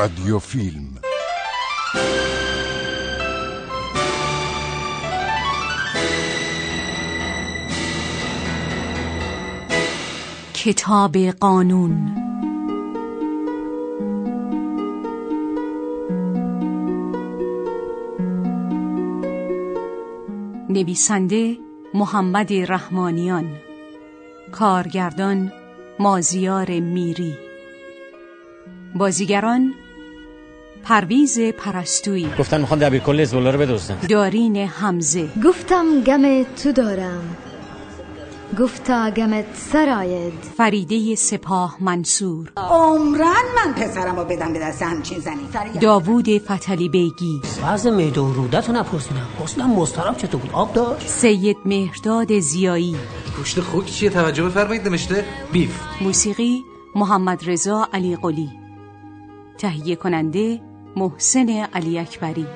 رادیو فیلم. کتاب قانون. نویسنده محمد رحمانیان. کارگردان مازیار میری. بازیگران پرویز پرستویی. گفتن می‌خوان دبیر کل حزب رو بدزدن. دارین حمزه. گفتم گم تو دارم. گفتا گمت سراید فریده سپاه منصور. عمرن من پسرم رو بدم به دست همچین زنی. داوود فتلی بیگی. وضع میده و رودت رو نپرسیدم. حسنم مسترم چطور بود؟ آب داشت؟ سید مهرداد زیایی. گوشت خوک چیه؟ توجه بفرمایید نوشته بیف. موسیقی محمد رضا علی قلی تهیه کننده محسن علی اکبری.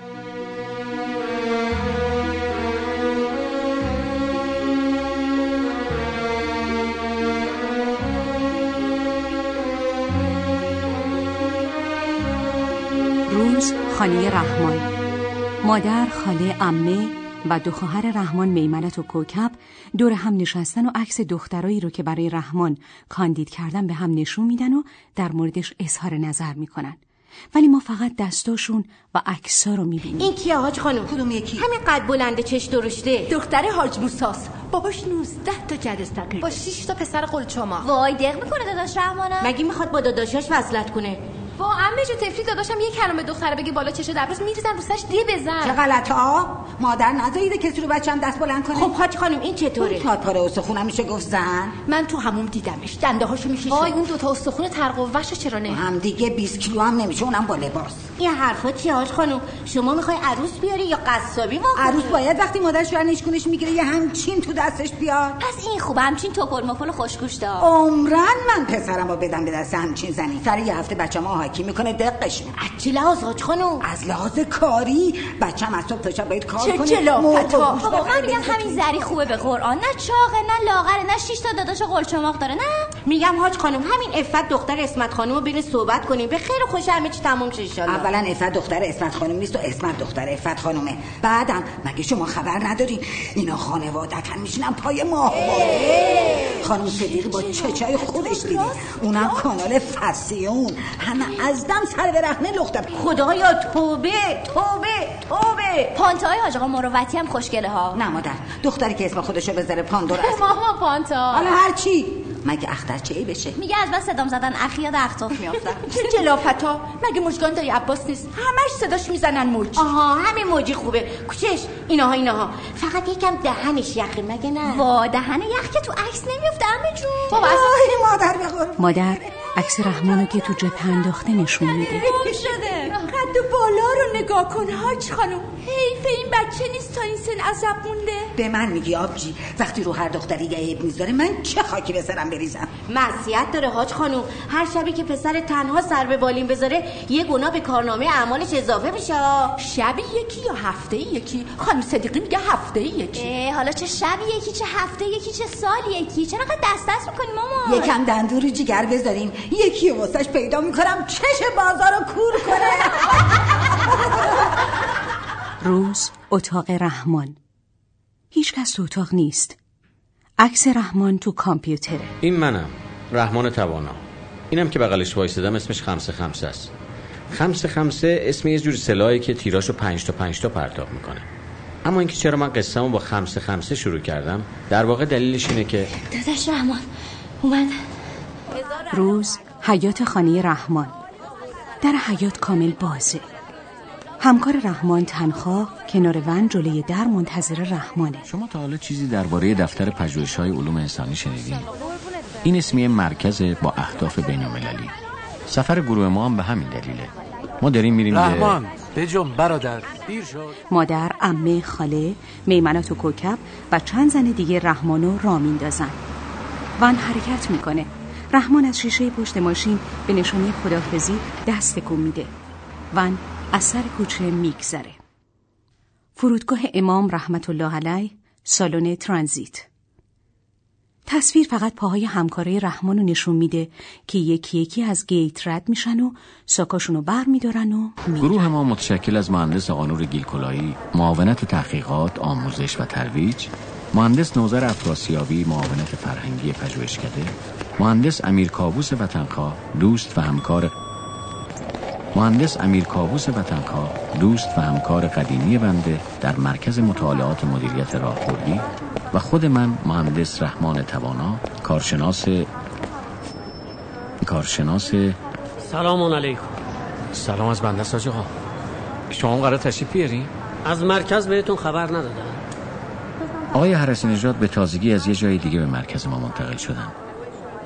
روز خانه رحمان. مادر خاله امه و دو خواهر رحمان میمنت و کوکب دور هم نشستن و عکس دخترایی رو که برای رحمان کاندید کردن به هم نشون میدن و در موردش اظهار نظر می‌کنن. ولی ما فقط دستاشون و عکسا رو می‌بینیم. این کیه حاج خانم؟ کدوم یکی؟ همین قد بلنده چش درشته. دختر حاج موساس. باباش 19 تا جرس تقریبا با 6 تا پسر قلچما وای دق می‌کنه داداش رحمانم. مگه می‌خواد با داداشاش وصلت کنه؟ با عمه جو تفری داداشم یه کلمه دختره بگه بالا چشه دبرس میریزن رو سرش دی چه بزن غلط ها مادر نذاریده کسی رو بچم دست بلند کنه. خب حاج خانم این چطوره؟ پاره استخونم میشه گفت زن من تو هموم دیدمش دنده هاشو میشه وای اون دوتا استخون ترق و وش چرا نه؟ هم دیگه 20 کیلو هم نمیشه اونم با لباس. این حرفا چیه حاج خانم؟ شما می‌خوای عروس بیاری یا قصابی واقعا عروس باید وقتی مادر شوهر نشکونش می‌گیره یه همچین تو دستش بیاد. پس این خوبه همچین توپل مپل خوشگوش دا عمرن من پسرم رو بدم به دست همچین زنی. سر یه هفته بچم آهاکی می‌کنه دقش. می‌کنه از چی لحاظ حاج خانم؟ از لحاظ کاری. بچم از صبح تا شب باید کار چه کنه. موقع گوش بابا من میگم همین زری خوبه به قرآن. نه چاقه نه لاغره نه شیش تا داداش قلچماق داره نه؟ میگم حاج خانم همین افت دختر اسمت خانم رو بین صحبت کنیم. به خیر خوش همه چی تموم شه انشالله اولا افت دختر اسمت خانم نیست و اسمت دختر افت خانومه بعدم مگه شما خبر ندارین؟ اینا خانوادتن میشینن پای ماهواره خانم صدیقی با چچای خودش دیدی؟ اونم کانال فسیون همه از دم سر به رخنه لخته خدایا توبه توبه توبه. پانتای حاج آقا مروتی هم خوشگله ها. نه مادر دختری که اسم خودشو بذاره پاندور است. ماما پانتا. حالا هر چی. مگه اختر چه ای بشه؟ میگه از بس صدام زدن اخیاد اختاف میافتم چه جلافت ها مگه مشگان دایی عباس نیست؟ همش صداش می‌زنن موج آها همین موجی خوبه. کوچش اینها اینها فقط یکم دهنش یخی مگه نه؟ وا دهن یخ که تو عکس نمیفته عمه جون. بابا مادر قربان. مادر عکس رحمانو که تو جبه انداخته نشون میده. قد بالا رو نگاه کن حاج خانم. حیف این بچه نیست تا این سن عذب مونده. به من میگی آبجی وقتی رو هر دختری یه عیب می‌ذاره من چه خاکی به سرم بریزم؟ معصیت داره حاج خانم. هر شبی که پسر تنها سر به بالین بذاره یه گناه به کارنامه اعمالش اضافه میشه. شبی یکی یا هفته یکی؟ خانم صدیقی میگه هفته یکی. اه، حالا چه شبی یکی چه هفته یکی چه سال یکی؟ چرا قد دست دست می‌کنی ماما یکم دندور رو جگر بذارین. یکی واسش پیدا می‌کنم چش بازار رو کور کنه. روز اتاق رحمان. هیچ کس تو اتاق نیست. عکس رحمان تو کامپیوتره این منم. رحمان توانا. اینم که بغلش وایسادم اسمش خمسه خمسه است. خمسه خمسه اسم یه جور سلاحی که تیراشو پنج تا پنج تا پرتاب می‌کنه. اما اینکه چرا من قصه‌مو با خمسه خمسه شروع کردم در واقع دلیلش اینه که داداش رحمان اومد. روز حیات خانه رحمان. در حیات کامل بازه همکار رحمان تنخواه کنار ون جلوی در منتظر رحمانه شما تا حالا چیزی درباره دفتر پژوهش‌های علوم انسانی شنیدین؟ این اسمی مرکز با اهداف بین‌المللی. سفر گروه ما هم به همین دلیله. ما داریم میریم رحمان بجم برادر دیر شد مادر، امه، خاله، میمنات و کوکب و چند زن دیگه رحمانو را میندازن ون حرکت می‌کنه رحمان از شیشه پشت ماشین به نشانه خداحافظی دست تکون میده. ون از سر کوچه میگذره. فرودگاه امام رحمت الله علیه سالن ترانزیت. تصویر فقط پاهای همکارای رحمان رو نشون میده که یکی یکی از گیت رد میشن و ساکاشون رو بر میدارن و میرن. گروه ما متشکل از مهندس آقانور گیلکلایی معاونت تحقیقات آموزش و ترویج مهندس نوزر افراسیابی معاونت فرهنگی پژوهشکده مهندس امیر کابوس وطنخواه دوست و همکار مهندس امیر کابوس وطنخواه دوست و همکار قدیمی بنده در مرکز مطالعات مدیریت راهبردی و خود من مهندس رحمان توانا کارشناس کارشناس سلام علیکم. سلام از بنده ساج آقا شما هم قرار تشریف بیارین؟ از مرکز بهتون خبر ندادم. آقای حرسی نژاد به تازگی از یه جای دیگه به مرکز ما منتقل شدن.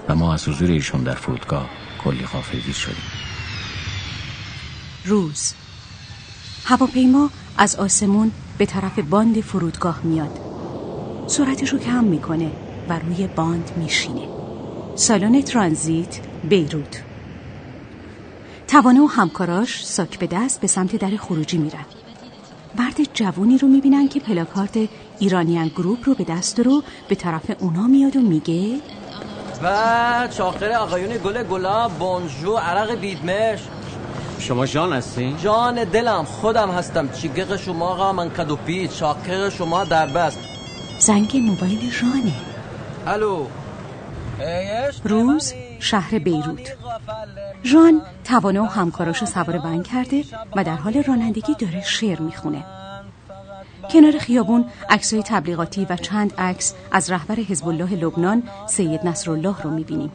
و ما از حضور ایشون در فرودگاه کلی غافلگیر شدیم. روز. هواپیما از آسمون به طرف باند فرودگاه میاد. سرعتش رو کم می‌کنه و روی باند میشینه. سالن ترانزیت بیروت. توانه و همکاراش ساک به دست به سمت در خروجی میرن. مرد جوونی رو می‌بینن که پلاکارت ایرانیان گروپ رو به دست رو به طرف اونا میاد و میگه و چاقر آقایون گل گلاب بونجو عرق بیدمش. شما جان هستین؟ جان دلم خودم هستم. چیگق شما آقا؟ من کدوپی چاقر شما در بست. زنگ موبایل ژانه الو. روز شهر بیروت. ژان توانه و همکاراشو سوار بنگ کرده و در حال رانندگی داره شعر می‌خونه. کنار خیابون عکسای تبلیغاتی و چند عکس از رهبر حزب الله لبنان سید نصرالله رو می‌بینیم.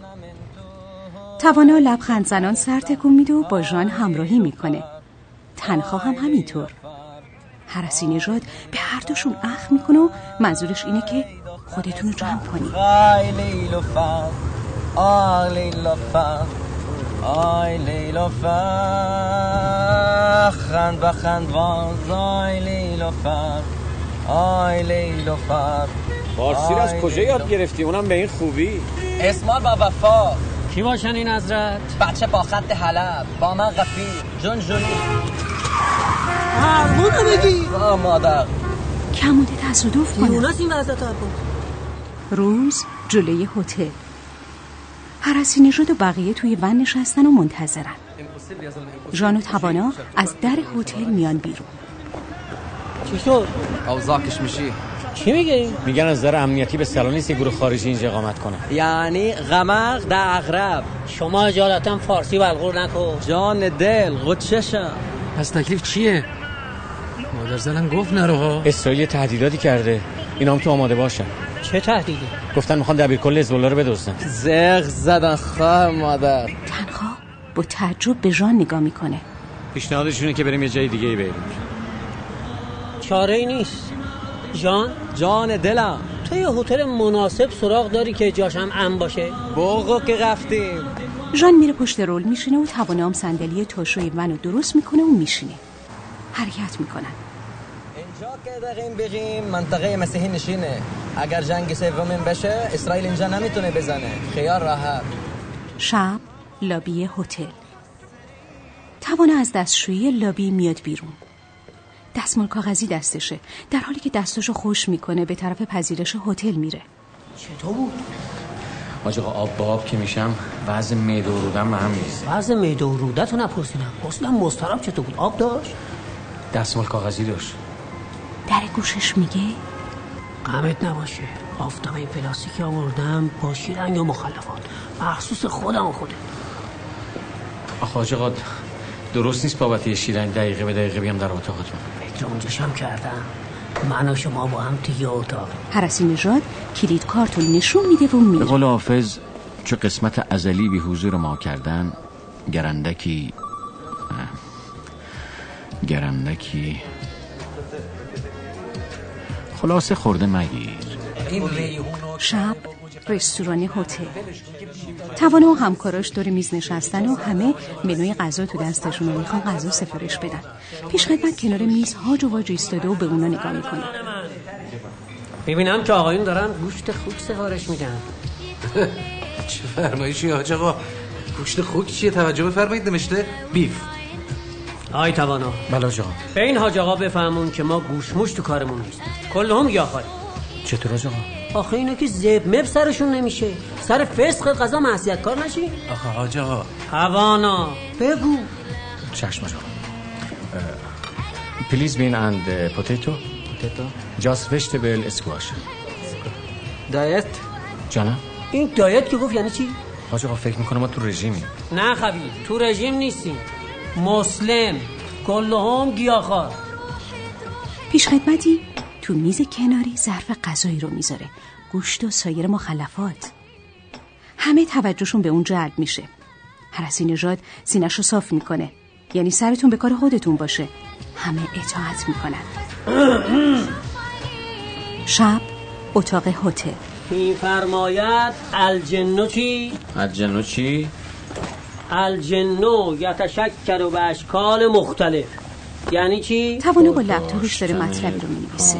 توانا لبخند زنان سر تکون میده و با ژان همراهی می‌کنه. تنها هم همینطور. حرسی نژاد به هر دوشون اخ می‌کنه و منظورش اینه که خودتون رو جمع کنی. آی لیل و فر خند بخند باز آی لیل و فر آی لیل و فر فارسی از کجا یاد گرفتی؟ اونم به این خوبی؟ اسمال با وفا کی باشن این حضرت؟ بچه با خط حلب با من غفیر جون جونی. هرمونو بگی. با مادر. کموده تصادف کنه یونس این وضعت بود روز جلوی هتل. حرسی نژاد و بقیه توی ون نشستن و منتظرن. ژان و توانا از در هتل میان بیرون. چی شد؟ اوزاکش میشی. چی میگی میگن از نظر امنیتی به سلام نیست یه گروه خارجی اینجا اقامت کنه. یعنی غمق در اغرب. شما اجالتا فارسی بلغور نکن. جان دل قدششم پس تکلیف چیه؟ مادر زنم گفت نرو ها. اسرائیل تهدیداتی کرده. اینا هم تو آماده باشن چه تهدیدی؟ گفتن می‌خوان دبیر کل حزب رو بدزدن. زغ زدن خواهر مادر. تنها با تعجب به ژان نگاه می‌کنه. پیشنهادشونه که بریم یه جای دیگه ای بریم. چاره ای نیست. جان؟ جان دلم. تو یه هتل مناسب سراغ داری که جاش هم ام باشه؟ بوقو که رفتیم. ژان میره پشت رول میشینه و توانام صندلی تاشوی ون رو درست می‌کنه و میشینه. حرکت می‌کنن. که داریم بگیم منطقه مسیحی نشینه. اگر جنگ سومین بشه اسرائیل اینجا نمی‌تونه بزنه. خیال راحت. شب لابی هتل. توانا از دستشویی لابی میاد بیرون. دستمال کاغذی دستشه. در حالی که دستاشو خوش می‌کنه به طرف پذیرش هتل میره. چطور بود؟ آج آقا آب با آب که میشم وضع معده و رودم به هم میریزه. وضع معده و رودت رو نپرسیدم. اصلا مستراب چطور بود؟ آب داشت؟ دستمال کاغذی داشت. در گوشش میگه؟ غمت نباشه. آفتاب این پلاستیکی آوردم با شیرنگ و مخلفات. مخصوص خودم و خودت. آخه درست نیست بابت یه شیرنگ دقیقه به دقیقه بیام در اتاقتون فکر اونجاشم کردم. من و شما با هم توی اتاق. حرسی نژاد کلید کارتو نشون میده و به میره قول حافظ چه قسمت ازلی به حضور ما کردن گرندکی گرندکی خلاصه خورده مگیر. شب رستوران هتل. توانه و همکاراش دور میز نشستن و همه منوی غذا تو دستشون رو می‌خوان غذا سفارش بدن. پیش خدمت کنار میز هاج و واج ایستاده و به اونا نگاه می‌کنه ببینم که آقایون دارن گوشت خوک سفارش میدن. چه فرمایشی حاج آقا؟ گوشت خوک چیه؟ توجه بفرمایید نوشته بیف. آی توانا. آج آقا. به این حاج آقا بفهمون که ما گوشموش تو کارمون نیست کلهم یا خالی. چطور آقا؟ آخه اینا که زب مب سرشون نمیشه. سر فسق قضا معصیت کار نشی؟ آخه حاج آقا. هوانا بگو. چشم آقا. Please bean and potato. potato. Just vegetable squash diet؟ جانم. این diet که گفت یعنی چی؟ حاج آقا فکر می‌کنم ما تو رژیمی نه خبی تو رژیم نیستیم. مسلم. کلهم گیاهخوار پیشخدمتی تو میز کناری ظرف غذایی رو می‌ذاره. گوشت و سایر مخلفات. همه توجهشون به اون جلب میشه. حرسی نژاد سینش رو صاف می‌کنه. یعنی سرتون به کار خودتون باشه. همه اطاعت می‌کنن. شب اتاق هتل. این فرماید الجنو چی؟ الجنو چی؟ الجنو یتشکر و به اشکال مختلف. یعنی چی؟ توانا با لپتاپش داره مطلبی رو می‌نویسه.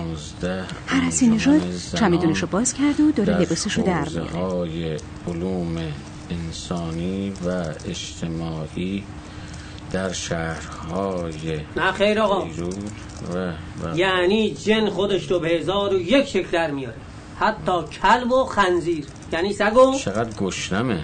حرسی نژاد چمدونش رو باز کرده و داره لباسش رو در میاره. علوم انسانی و اجتماعی در شهرهای نه خیر آقا. بیرون و, و یعنی جن خودش رو به هزار و یک شکل در میاره. حتی کلب و خنزیر. یعنی سگو چقدر گشنمه.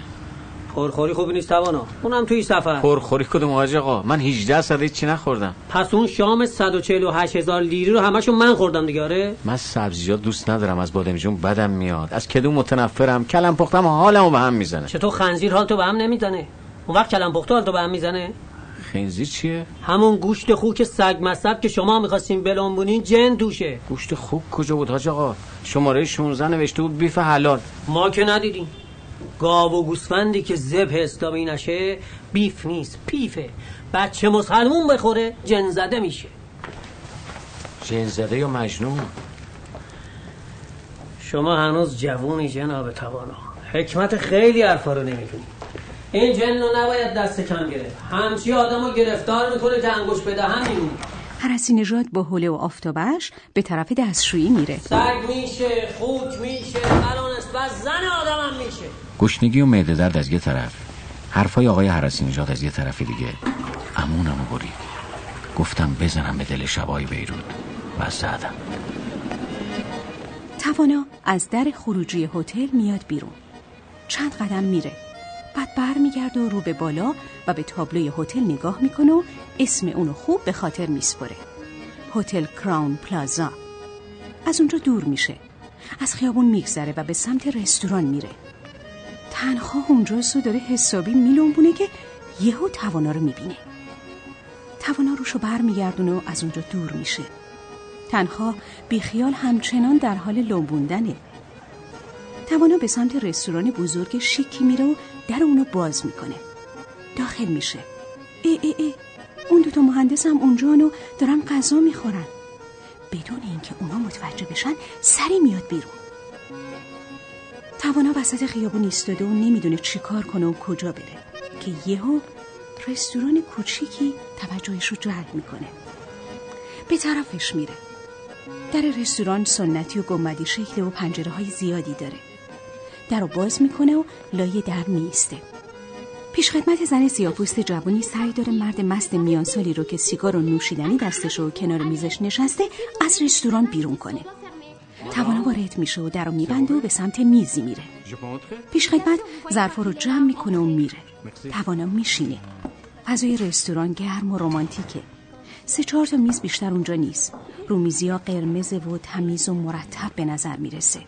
پرخوری خوبی نیست توانا. اونم توی سفر. پرخوری کدوم حاج آقا؟ من 18 ساله چی نخوردم؟ پس اون شام 148 هزار لیری رو همشون من خوردم دیگه آره؟ من سبزیجات دوست ندارم از بادمجون بدم میاد. از کدوم متنفرم؟ کلم پختم حالمو به هم می‌زنه. چطور خنزیر حال تو به هم نمی‌زنه؟ اون وقت کلم پخته حال تو به هم می‌زنه؟ خنزیر چیه؟ همون گوشت خوک سگ مصب که شما می‌خواستین بلنبونین جن دوشه گوشت خوک کجا بود حاج آقا؟ شماره 16 نوشته بود بیف حلال. ما که ندیدیم. گاو و گوسفندی که ذبح اسلامی نشه بیف نیست پیفه. بچه مسلمون بخوره جن زده میشه. جن زده یا مجنون؟ شما هنوز جوونی جناب توانا. حکمت خیلی حرفا رو نمی‌دونی این جن رو نباید دست کم گرفت. همچی آدم رو گرفتار می‌کنه که انگوش بده هم میمونه. حرسی نژاد با حوله و آفتابش به طرف دستشویی میره. سگ میشه خوک میشه الان نسبت زن آدم هم میشه. گشنگی و معده درد از یه طرف. حرفای آقای حرسی نژاد از یه طرف دیگه. امونمو برید گفتم بزنم به دل شبای بیرون و زدم. توانا از در خروجی هتل میاد بیرون. چند قدم میره. بعد بر میگرد و رو به بالا و به تابلوی هتل نگاه می‌کنه و اسم اونو خوب به خاطر میسپره. هتل کراون پلازا. از اونجا دور میشه. از خیابون میگذره و به سمت رستوران میره. تنها اونجاست و داره حسابی میلونبونه که یهو توانا رو می‌بینه. توانا روشو بر میگردونه و از اونجا دور میشه. تنها بیخیال همچنان در حال لنبوندنه. توانا به سمت رستوران بزرگ شیکی میره و در اونو باز می‌کنه. داخل میشه. ای ای ای اون دوتا مهندس هم اونجا و دارن غذا می‌خورن. بدون اینکه اونا متوجه بشن سری میاد بیرون. توانا وسط خیابون ایستاده و نمی‌دونه چی کار کنه و کجا بره. که یهو رستوران کوچیکی توجهش رو جلب می‌کنه. به طرفش میره. در رستوران سنتی و گمبدی شکل و پنجره های زیادی داره. در رو باز می‌کنه و لایه در میسته پیشخدمت زن سیاپوست جوانی سعی داره مرد مست میانسالی رو که سیگار و نوشیدنی دستش و کنار میزش نشسته از رستوران بیرون کنه. توانا وارد میشه و در رو میبنده و به سمت میزی میره. پیشخدمت ظرفا رو جمع می‌کنه و میره. توانا میشینه. فضای رستوران گرم و رومانتیکه سه چهار تا میز بیشتر اونجا نیست. رومیزی ها قرمز و تمیز و مرتب به نظر می‌رسه.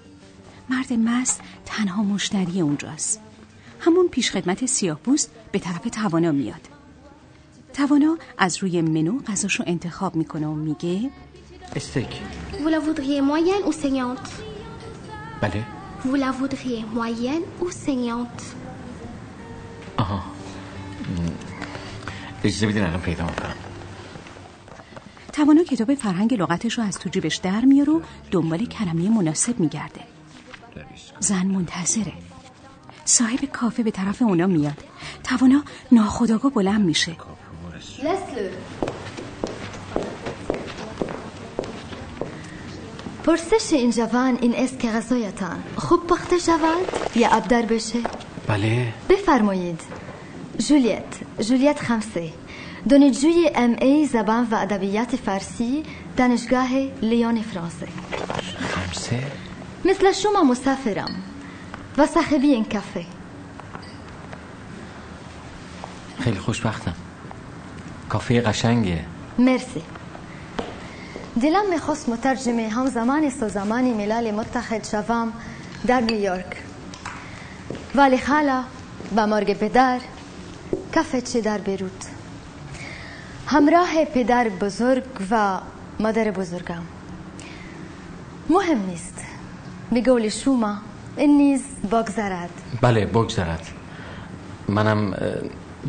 مرد مست تنها مشتری اونجاست. همون پیشخدمت سیاه پوست به طرف توانا میاد. توانا از روی منو غذاشو انتخاب می‌کنه و میگه استیک Vous la voudriez moyenne ou saignante? بله Vous la voudriez moyenne ou saignante? آها اجازه بدین الان پیدا می‌کنم توانا کتاب فرهنگ لغتش رو از تو جیبش در میاره و دنبال کلمه مناسب میگرده. زن منتظره. صاحب کافه به طرف اونا میاد. توانا ناخداگاه بلند میشه. پرسش این جوان این است که غذایتان خوب پخته شود یا در بشه؟ بله. بفرمایید. جولیت. جولیت خمسه. دانشجوی ام ای زبان و ادبیات فارسی دانشگاه لیون فرانسه. خمسه؟ مثل شما مسافرم. و صاحبی این کافه. خیلی خوشبختم. کافه قشنگه. مرسی. دلم می‌خواست مترجمه هم زمان سازمان ملل متحد شوم در نیویورک. ولی خاله با مرگ پدر کافه چه در بیروت. همراه پدر بزرگ و مادر بزرگم. مهم نیست. به قول شما این نیز بگذرد. بله بگذرد. منم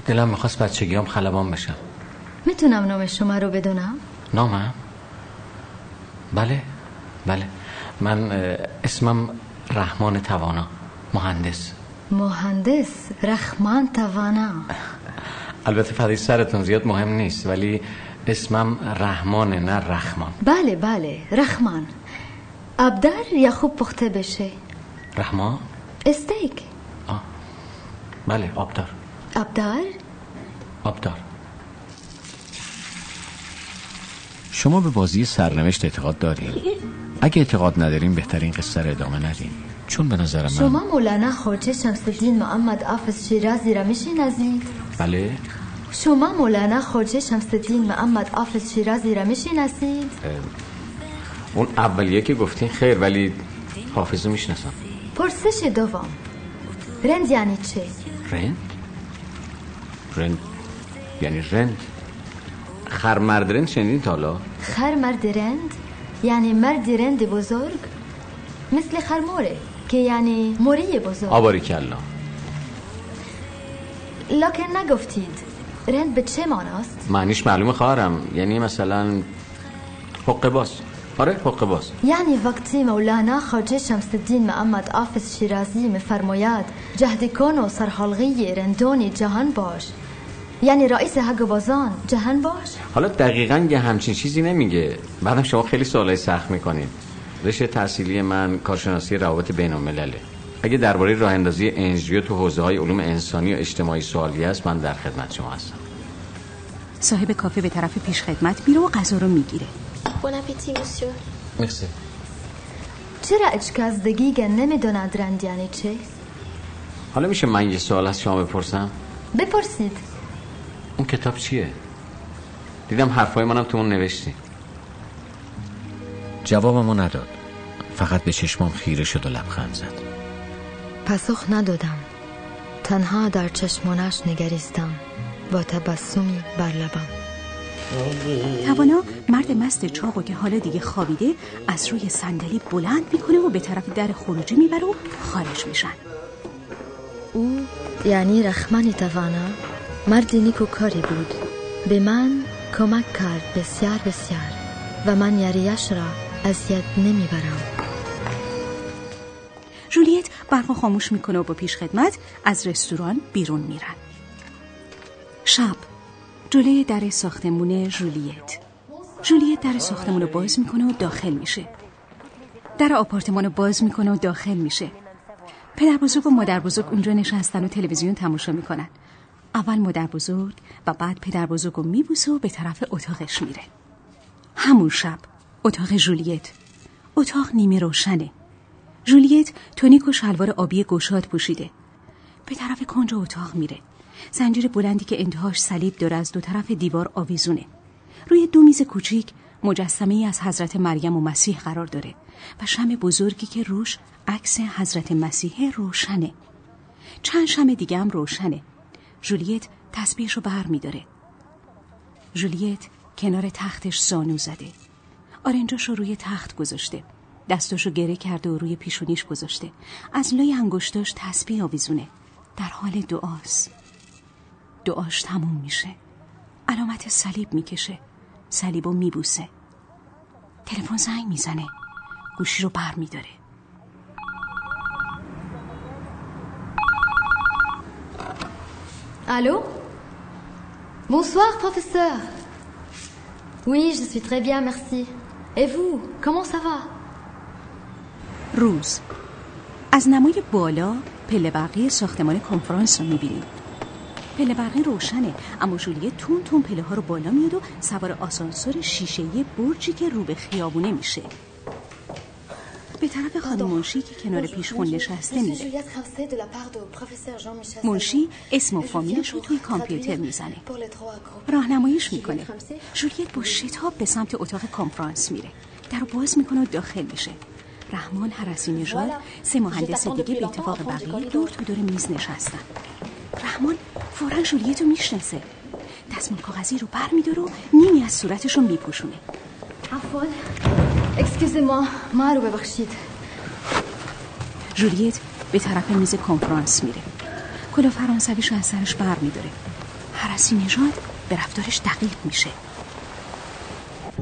دلم می‌خواست بچگیام خلبان بشم. می‌تونم نام شما رو بدونم؟ نامم بله بله. من اسمم رحمان توانا مهندس. مهندس رحمان توانا. البته فدای سرتون زیاد مهم نیست ولی اسمم رحمانه نه رحمان بله بله رحمان ابدر یا خوب پخته بشه؟ رحمان؟ استیک. بله آبدار ابدار آبدار شما به بازی سرنوشت اعتقاد دارین؟ اگه اعتقاد ندارین بهترین قصه رو ادامه ندین چون به نظر من شما مولانا خواجه شمس الدین محمد حافظ شیرازی را می‌شناسید؟ بله. شما مولانا خواجه شمس الدین محمد حافظ شیرازی را می‌شناسید؟ اون اولیه که گفتین خیر ولی حافظو می‌شناسم. پرسش دوم. رند یعنی چه؟ رند؟ رند یعنی رند. خرمرد رند شنیدین تا حالا؟ خر مرد رند یعنی مرد رند بزرگ؟ مثل خرموره که یعنی موری بزرگ. آباری کلا. لکن نگفتید رند به چه ماناست معنیش معلومه خواهرم. یعنی مثلا حقه باز. آره حقه باز. یعنی وقتی مولانا خواجه شمس الدین محمد حافظ شیرازی میفرماید جهد کن و سرحلقی رندون جهان باش. یعنی رئیس حق بازان جهان باش. حالا دقیقا یه همچین چیزی نمیگه. بعدم شما خیلی سوالای سخت می‌کنین. رشته تحصیلی من کارشناسی روابط بین الملله اگه درباره راه اندازی انجیو تو حوزه های علوم انسانی و اجتماعی سوالی هست من در خدمت شما هستم. صاحب کافه به طرف پیش خدمت میره و غذا رو می‌گیره. Appétit, monsieur. مرسی. چرا اچکازدگی نمی‌دوند رند یعنی چه؟ حالا میشه من یه سوال از شما بپرسم؟ بپرسید. اون کتاب چیه؟ دیدم حرفای منم تو اون نوشتی. جوابمو نداد. فقط به چشمام خیره شد و لبخند زد. پاسخ ندادم. تنها در چشمانش نگریستم. با تبسمی بر لبم. توانا مرد مست چاقو که حالا دیگه خوابیده از روی صندلی بلند می‌کنه و به طرف در خروجی می‌بره و خارج میشن. او یعنی رحمان توانا؟ مردی نیکوکاری بود. به من کمک کرد بسیار بسیار و من یاریش را اذیت نمی‌برم. جولیت برق خاموش می‌کنه و با پیش خدمت از رستوران بیرون میرن شب. جلوی در ساختمون جولیت جولیت در ساختمون رو باز می‌کنه و داخل میشه. در آپارتمان رو باز می‌کنه و داخل میشه. پدر بزرگ و مادر بزرگ اونجا نشستن و تلویزیون تماشا می‌کنن. اول مادر بزرگ و بعد پدر بزرگ رو میبوسه و به طرف اتاقش میره. همون شب اتاق جولیت. اتاق نیمه روشنه. جولیت تونیک و شلوار آبی گشاد پوشیده. به طرف کنج اتاق میره. زنجیر بلندی که انتهاش صلیب داره از دو طرف دیوار آویزونه. روی دو میز کوچیک مجسمه ای از حضرت مریم و مسیح قرار داره و شم بزرگی که روش عکس حضرت مسیح روشنه. چند شم دیگه هم روشنه. جولیت تسبیحش رو بر میداره. جولیت کنار تختش زانو زده. آرنجاش رو روی تخت گذاشته. دستاشو گره کرده و روی پیشونیش گذاشته. از لای انگشتاش تسبیح آویزونه. در حال دعاست. دعاش تموم میشه. علامت صلیب می‌کشه. صلیبو میبوسه. تلفن زنگ می‌زنه. گوشی رو بر میداره. Allô Bonsoir, professeur. Oui, je suis très bien, merci. Et vous, comment ça va روز از نمای بالا پله برقی ساختمان کنفرانس رو می‌بینیم پله برقی روشنه اما جولیه تون تون پله ها رو بالا میاد و سوار آسانسور شیشه‌ای برجی که رو به خیابونه میشه به طرف خانم منشی که کنار پیشخون نشسته میره. منشی اسم و فامیلش رو توی کامپیوتر می‌زنه. راهنماییش می‌کنه. جولیت با شتاب به سمت اتاق کنفرانس میره. در باز می‌کنه و داخل میشه. رحمان حرسی نژاد سه مهندس دیگه به اتفاق بقیه دور تو دور میز نشستن. رحمان فورا جولیت رو می‌شناسه. دستمال کاغذی رو بر میداره و نیمی از صورتش رو میپوشونه. عفوا excuse me ما رو ببخشید جولیت به طرف میز کنفرانس میره. کلا فرانسویش از سرش بر میداره. حرسی نژاد به رفتارش دقیق میشه.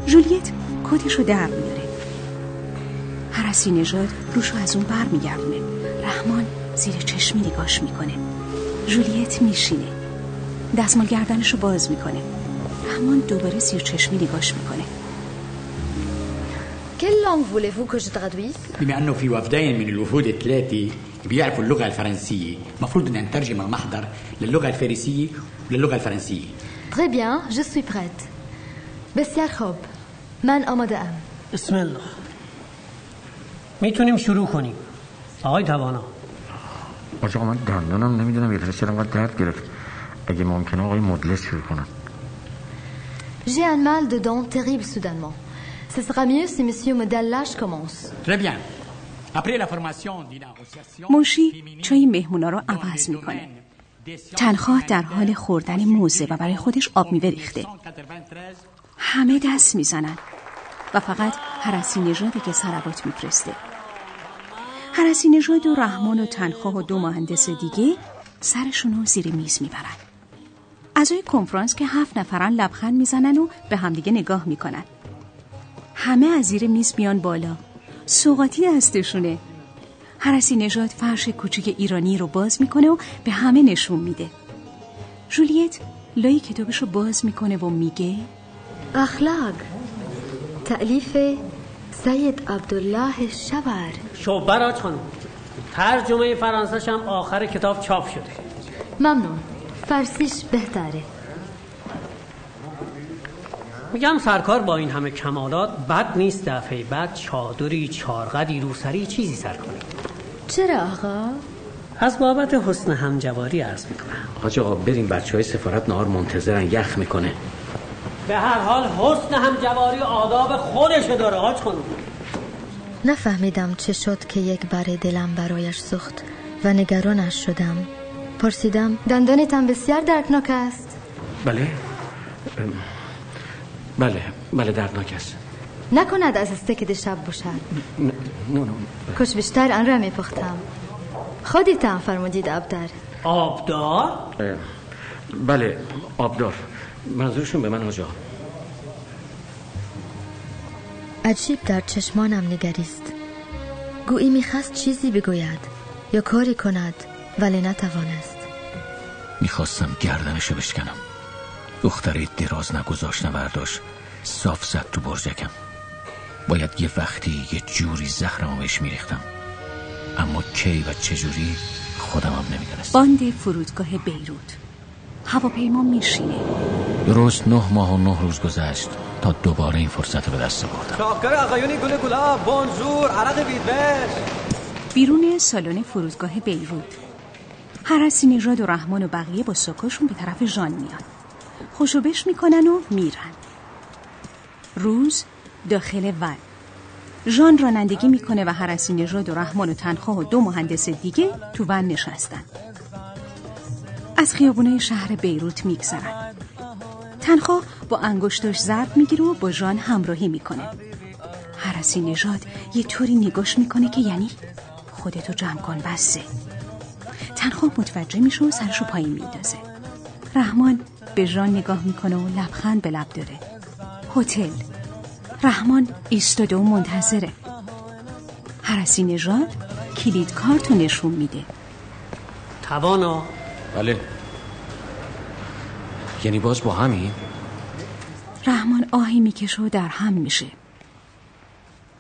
جولیت کتش رو در میاره. حرسی نژاد روش رو از اون بر میگردونه. رحمان زیر چشمی نگاش می‌کنه. جولیت میشینه. دستمال گردنش رو باز می‌کنه. رحمان دوباره زیر چشمی نگاش می‌کنه. Quelle langue voulez-vous que je traduise بما انه في وفدين من الوفود الثلاثه بيعرفوا اللغه الفرنسيه مفروض ان نترجم المحضر للغه الفارسيه وللغه الفرنسيه Très bien, je suis prête. بسیار خوب. من آماده ام. بسم الله می‌تونیم شروع کنیم آقای توانا آج آقا من دندانم نمی‌دونم یه چرا انقدر درد گرفت اگه ممکنه آقای مدلس شروع کنن J'ai un mal de dents terrible soudainement. Ce sera mieux si Monsieur Modellage commence. Très bien. Après la formation d'une association منشی چای مهمونا رو عوض می‌کنه. تنخواه در حال خوردن موزه و برای خودش آب میوه ریخته. همه دست می‌زنن و فقط حرسی نژاده که سربات میفرسته. حرسی نژاد و رحمان و تنخواه و دو مهندس دیگه سرشون رو زیر میز می‌برن. اعضای کنفرانس که هفت نفرن لبخند می‌زنن و به همدیگه نگاه می‌کنن. همه از زیر میز میان بالا. سوقاتی دستشونه. حرسی نژاد فرش کوچیک ایرانی رو باز می‌کنه و به همه نشون میده. جولیت لای کتابش رو باز می‌کنه و میگه اخلاق تألیف سید عبدالله شبر شبراج خانم ترجمه فرانسهش هم آخر کتاب چاپ شده. ممنون. فارسیش بهتره. میگم سرکار با این همه کمالات بد نیست دفعه بعد چادری چارقدی روسری چیزی سر کنه. چرا آقا؟ از بابت حسن همجواری عرض می‌کنم. حاج آقا بریم بچه های سفارت نهار منتظرن یخ می‌کنه. به هر حال حسن همجواری و آداب خودش داره حاج خانم نفهمیدم چه شد که یک بار دلم برایش سوخت و نگرانش شدم. پرسیدم دندانتم بسیار دردناک است. بله. ام، بله بله دردناک است. نکند از استک دیشب باشد. نه نه نه. کش بیشتر آن را میپختم. خودتان فرمودید ابدر آبدار؟ اه، بله آبدار. منظورشون به من آقا عجیب در چشمانم نگریست. گویی می‌خواست چیزی بگوید یا کاری کند ولی نتوانست. می‌خواستم گردنشو بشکنم. دختره دراز نگذاشت نورداش صاف زد تو برجکم باید یه وقتی یه جوری زهرمو بهش میریختم. اما کی و چجوری خودم هم نمی‌دونستم. باند فرودگاه بیروت. هواپیما میشینه. درست نه ماه و نه روز گذشت تا دوباره این فرصت رو به دست آوردم. شاهکار آقایونی گل گلاب بونجور عرق بیدوش بیرون سالن فرودگاه بیروت. حرسی نژاد و رحمان و بقیه با سکاشون به طرف ژان میان. خوشوبش می‌کنن و میرن. روز داخل ون. ژان رانندگی می‌کنه و حرسی نژاد و رحمان و تنخواه و دو مهندس دیگه تو ون نشستن. از خیابونای شهر بیروت میگذرن. تنخواه با انگشتاش ضرب می‌گیره و با ژان همراهی می‌کنه. حرسی نژاد یه طوری نگاش می‌کنه که یعنی خودتو جمع کن بسه تنخواه متوجه میشه و سرشو پایین میندازه. رحمان به ژان نگاه می‌کنه و لبخند به لب داره. هتل. رحمان ایستاده و منتظره. حرسی نژاد کلید کارتو نشون میده. توانا. بله. یعنی باز با همین؟ رحمان آهی می‌کشه و در هم میشه.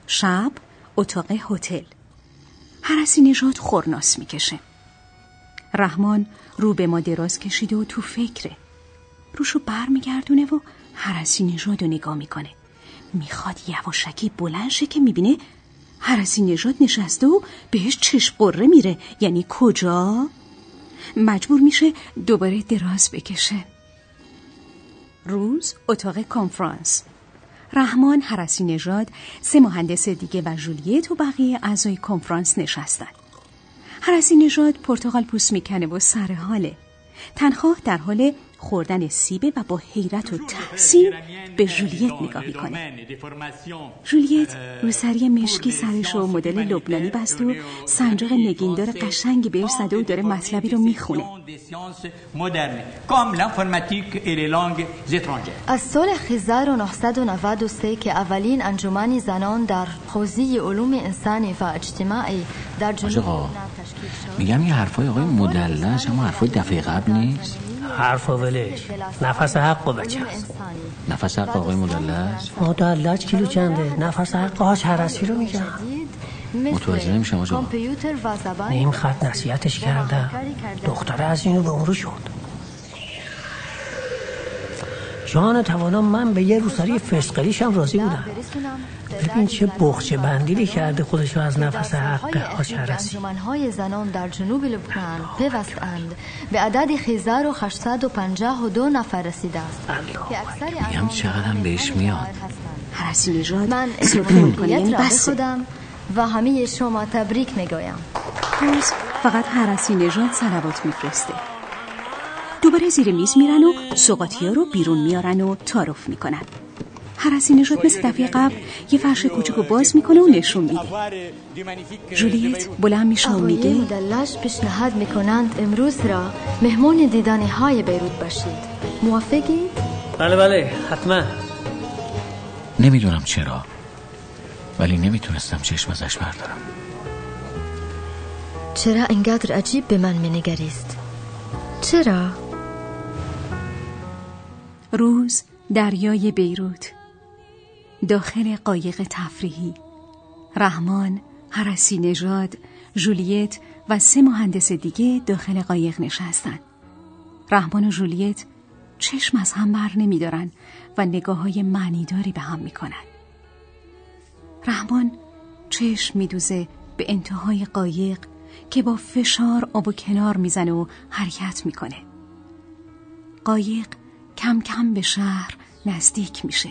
شب اتاق هتل. حرسی نژاد خورناس می‌کشه. رحمان رو به ما دراز کشیده و تو فکره. روشو بر میگردونه و حرسی نژاد رو نگاه می‌کنه. می‌خواد یواشکی بلند شه که می‌بینه حرسی نژاد نشسته و بهش چشم قره میره. یعنی کجا؟ مجبور میشه دوباره دراز بکشه. روز اتاق کنفرانس. رحمان حرسی نژاد سه مهندس دیگه و جولیت و بقیه اعضای کنفرانس نشستن حرسی نژاد پرتغال پوست می‌کنه و سر حاله. تنها در حال خوردن سیبه و با حیرت و تحسین به جولیت نگاه می‌کنه. جولیت روسری مشکی سرش و مدل لبنانی بست و سنجاق نگیندار قشنگی بهش زده و داره مطلبی رو می‌خونه. از سال 1993 که اولین انجمن زنان در حوزه علوم انسانی و اجتماعی در جنوب میگم یه حرفای آقای مدلش اما حرفای دفعه قبل نیست؟ حرف و ولش. نفس حق و بچه. نفس حق آقای مدلج؟ مدلج کیلو چنده؟ نفس حق هاش هرسی رو میگم. متوجه نمیشم آجا نیم خط نصیحتش کردم. دختره از اینو به اون شد. جان توانا من به یه روسری فسقلیش هم راضی بودم. ببین چه بخچه بندیلی کرده خودشو از نفس حق هاشرسی های زنان در جنوب لبنان پیوستند به عدد 1852 نفر رسیده است. که اکثر میگم چقدر بهش میاد. حرسی نژاد من اسم را خودم و همه شما تبریک می‌گویم. روز فقط حرسی نژاد صلوات میفرسته. دوباره زیر میز میرن و سوقاتی ها رو بیرون میارن و تعارف می‌کنن. حرسی نشد مثل دفعه قبل یه فرش کوچکو باز می‌کنه و نشون میده جولیت بلند میشه و میگه مدلش پیشنهاد می‌کنند امروز را مهمون دیدانی های بیروت باشید موافقید؟ بله بله حتما نمی‌دونم چرا ولی نمی‌تونستم چشم ازش بردارم چرا اینقدر عجیب به من مینگریست؟ چرا؟ روز دریای بیروت داخل قایق تفریحی. رحمان، حرسی نژاد، جولیت و سه مهندس دیگه داخل قایق نشستن. رحمان و جولیت چشم از هم بر نمیدارن و نگاه های معنیداری به هم می‌کنن. رحمان چشم میدوزه به انتهای قایق که با فشار آب و کنار می‌زنه و حرکت می‌کنه. قایق کم کم به شهر نزدیک میشه.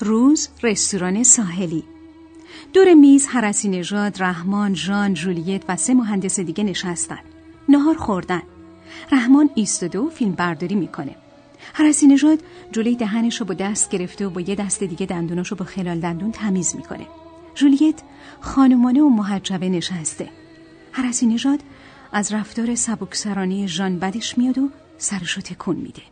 روز رستوران ساحلی دور میز حرسی نژاد، رحمان، ژان، جولیت و سه مهندس دیگه نشستن. نهار خوردن. رحمان ایستاده و فیلم برداری می‌کنه. حرسی نژاد جلوی دهنش رو با دست گرفته و با یه دست دیگه دندوناش رو با خلال دندون تمیز می‌کنه. جولیت خانمانه و محجبه نشسته. حرسی نژاد از رفتار سبکسرانه ژان بدش میاد و سرشو تکون میده.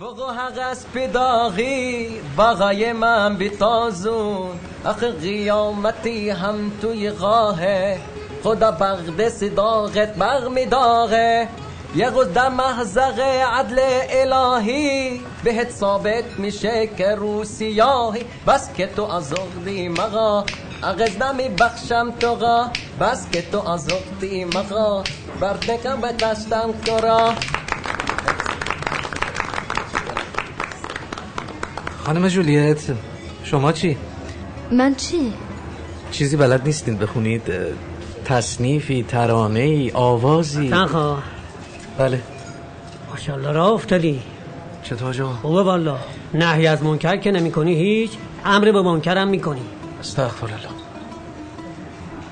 بگو حق از پیداغی بغای من بیتازون اخ قیامتی هم توی غاهه خدا بغد صداقت بغ میداغه یه در محزق عدل الهی بهت ثابت میشه که رو سیاهی. بس که تو ازغدی مغا اغز نمی بخشم توغا بس که تو ازغدی مغا. بردکم به کرا خانم جولیت شما چی؟ من چی؟ چیزی بلد نیستین بخونید. تصنیفی ترانه ای آوازی. تنخوا بله. ماشاءالله را افتادی. چطور جا؟ خوبه بالا نهی از منکر که نمی کنی هیچ امر به منکر هم می کنی استغفر الله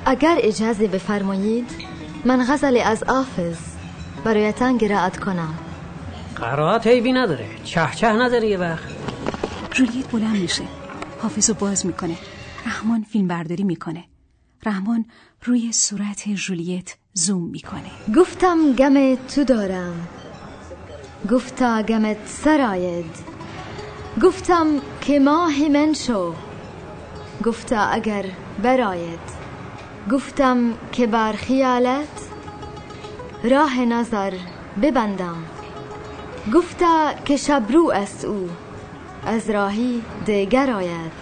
اگر اجازه بفرمایید من غزل از آفز برایتان گراعت کنم. قرائت حیبی نداره. چه چه نداره یه وقت جولیت بلند میشه. حافظ رو باز می‌کنه. رحمان فیلم برداری می‌کنه. رحمان روی صورت جولیت زوم می‌کنه. گفتم گم تو دارم. گفتا گمت سراید گفتم که ماه من شو. گفتا اگر براید گفتم که بر خیالت راه نظر ببندم. گفتا که شبرو است او. از راهی دیگر آید.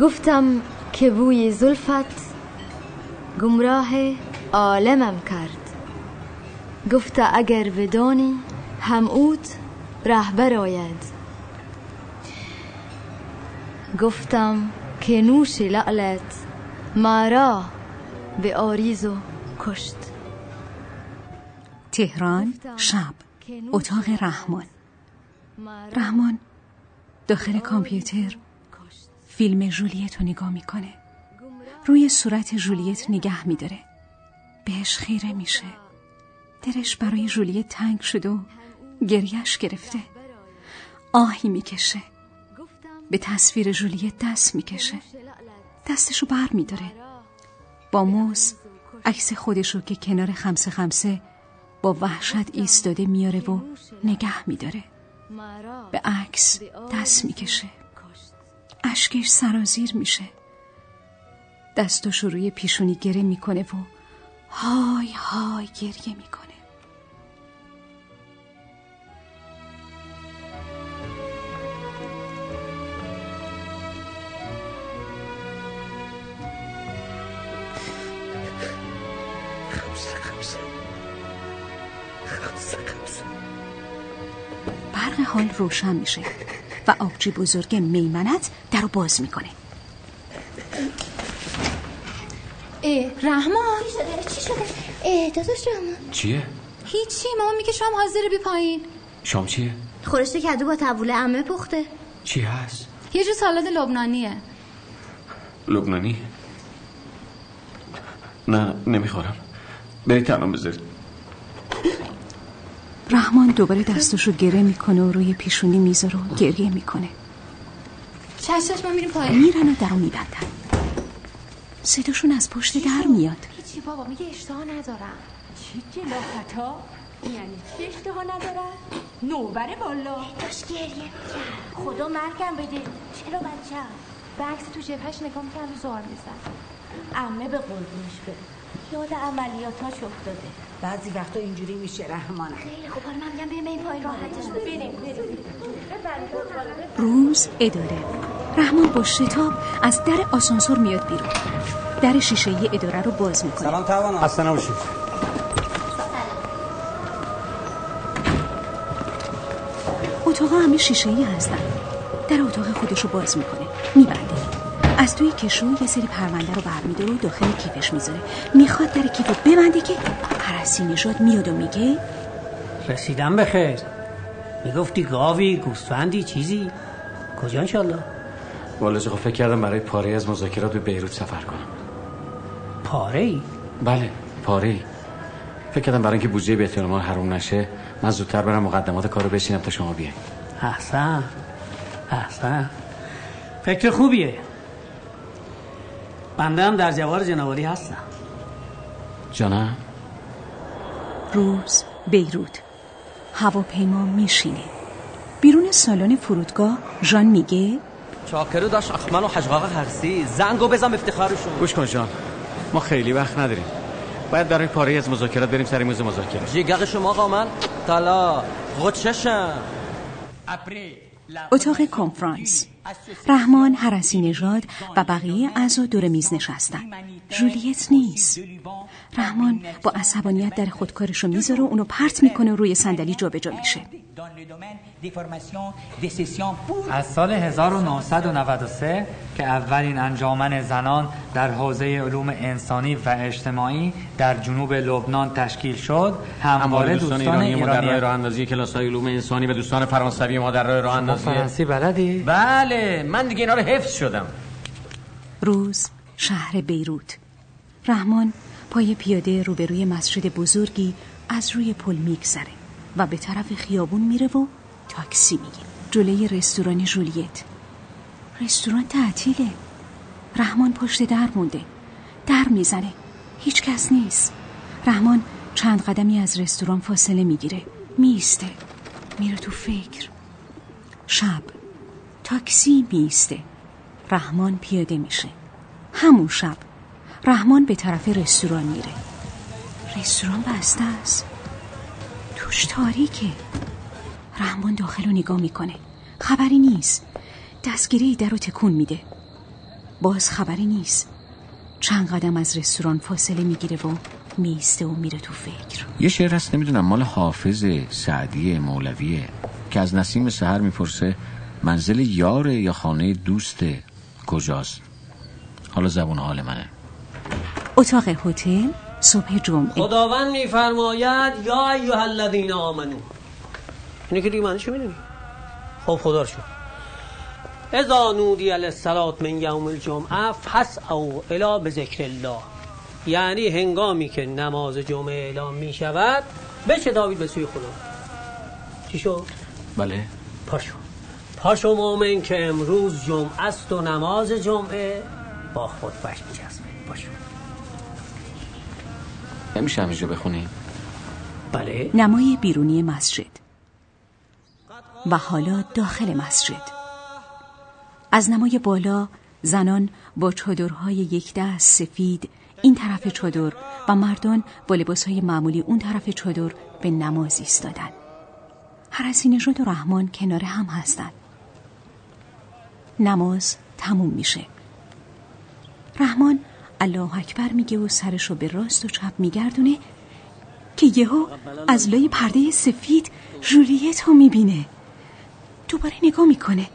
گفتم که بوی زلفت گمراه عالمم کرد. گفته اگر بدانی هم اوت رهبر آید. گفتم که نوش لعلت ما به آریزو کشت. تهران شب اتاق رحمان. رحمان داخل کامپیوتر فیلم جولیت رو نگاه می‌کنه. روی صورت جولیت نگه میداره. بهش خیره میشه. درش برای جولیت تنگ شده و گریش گرفته. آهی می‌کشه. به تصویر جولیت دست می‌کشه. دستشو بر میداره. با موز عکس خودشو که کنار خمسه خمسه با وحشت ایستاده میاره و نگه میداره. به عکس دست می‌کشه. اشکش سرازیر میشه. دستاشو روی پیشونی گره می‌کنه و های های گریه می‌کنه. برق حال روشن میشه و آبجی بزرگ میمنت در رو باز می‌کنه. ای رحمان. چی شده؟ چی شده؟ ای داداش رحمان. چیه؟ هیچی ماما میگه شام حاضر بی پایین. شام چیه؟ خورشت کدو با تبوله عمه پخته. چی هست؟ یه جو سالاد لبنانیه. لبنانی؟ نه نمی‌خورم. برید تنم بذارید. رحمان دوباره دستشو گره می‌کنه و روی پیشونی می‌ذاره و گریه می‌کنه. چش ما میریم پایین؟ میرن و درو میبندن. صداشون از پشت در میاد. هیچی بابا میگه اشتها ندارم. چی جلاختا؟ یعنی چی اشتها ندارن؟ نوبره بالا. داشت گریه می‌کرد. خدا مرگم بده. چرا بچه به عکس تو جبهش نگاه می‌کرد و زار می‌زد عمه به قربونش بره. یاد عملیاتاش افتاده. بعضی وقتا اینجوری میشه رحمان خیلی خوب. حالا من میگم بریم این پای راحتش بریم روز اداره. رحمان با شتاب از در آسانسور میاد بیرون. در شیشه ای اداره رو باز می‌کنه. سلام توانا خسته نباشید. اتاقا همه شیشه ای هستن. در اتاق خودش رو باز می‌کنه. میبنده از توی کشو یه سری پرونده رو برمیداره و داخل کیفش می‌ذاره. می‌خواد در کیف رو ببنده که پرستی نژاد میاد و میگه رسیدم به خیر. می‌گفتی گاوی گوسفندی چیزی؟ کجا انشالله والا خب فکر کردم برای پاره از مذاکرات به بیروت سفر کنم. پاره ای؟ بله پاره ای. فکر کردم برای اینکه بودجه به احتمال حروم نشه من زودتر برم مقدمات کارو بشینم تا شما بیاین. احسن. احسن. فکر خوبیه. بنده هم در جوار جنوالی هستم جانم روز بیروت هواپیما میشینه. بیرون سالن فرودگاه ژان میگه چاکرو داشت اخمن و حجقاق هرسی. زنگو بزن افتخارشون. گوش کن جان ما خیلی وقت نداریم. باید برای پاره از مذاکرات بریم سر میز مذاکره. جیگق شما قامن طلا. غچشم اتاق کنفرانس. رحمان حرسی نژاد و بقیه اعضا دور میز نشستن. جولیت نیست. رحمان با عصبانیت در خودکارشو می‌ذاره و اونو پرت می‌کنه و روی صندلی جابجا میشه. از سال 1993 که اولین انجامن زنان در حوزه علوم انسانی و اجتماعی در جنوب لبنان تشکیل شد. همواره دوستان, ایرانی ما در راه راه اندازی کلاس های علوم انسانی و دوستان فرانسوی ما در راه راه اندازی. فرانسی بلدی؟ بله من دیگه اینا رو حفظ شدم. روز شهر بیروت. رحمان پای پیاده روبروی مسجد بزرگی از روی پل میگذره. و به طرف خیابون میره و تاکسی می‌گیره. جلوی رستوران جولیت رستوران تعطیله. رحمان پشت در مونده. در می‌زنه. هیچ کس نیست. رحمان چند قدمی از رستوران فاصله می‌گیره. میسته میره تو فکر. شب. تاکسی میسته رحمان پیاده میشه. همون شب. رحمان به طرف رستوران میره. رستوران بسته است. توش تاریکه. رحمان داخل رو نگاه می‌کنه. خبری نیست. دستگیری در رو تکون میده. باز خبری نیست. چند قدم از رستوران فاصله می‌گیره و میسته و میره تو فکر. یه شعر هست نمی‌دونم مال حافظ سعدی مولویه که از نسیم سهر می‌پرسه منزل یاره یا خانه دوسته کجاست؟ حالا زبون حال منه. اتاق هتل؟ صبح جمعه. خداوند میفرماید یا ایها الذین آمنو. اینه که دیگه معنی چی می‌دونی؟ خب خدا رو اذا نودی للصلاة من یوم الجمعه فاسعوا الی بذکر الله. یعنی هنگامی که نماز جمعه اعلام می شود بشتابید به سوی خدا. چی شد؟ بله. پاشو. پاشو مومن که امروز جمعه است و نماز جمعه با خود بش میچسبه. پاشو. نمیشه همینجا بخونیم بله. نمای بیرونی مسجد. و حالا داخل مسجد. از نمای بالا زنان با چادرهای یک دست سفید این طرف چادر و مردان با لباسهای معمولی اون طرف چادر به نماز ایستادن. حرسی نژاد و رحمان کنار هم هستن. نماز تموم میشه. رحمان الله اکبر میگه و سرش رو به راست و چپ میگردونه که یهو از لای پرده سفید جولیت رو می‌بینه. دوباره نگاه می‌کنه.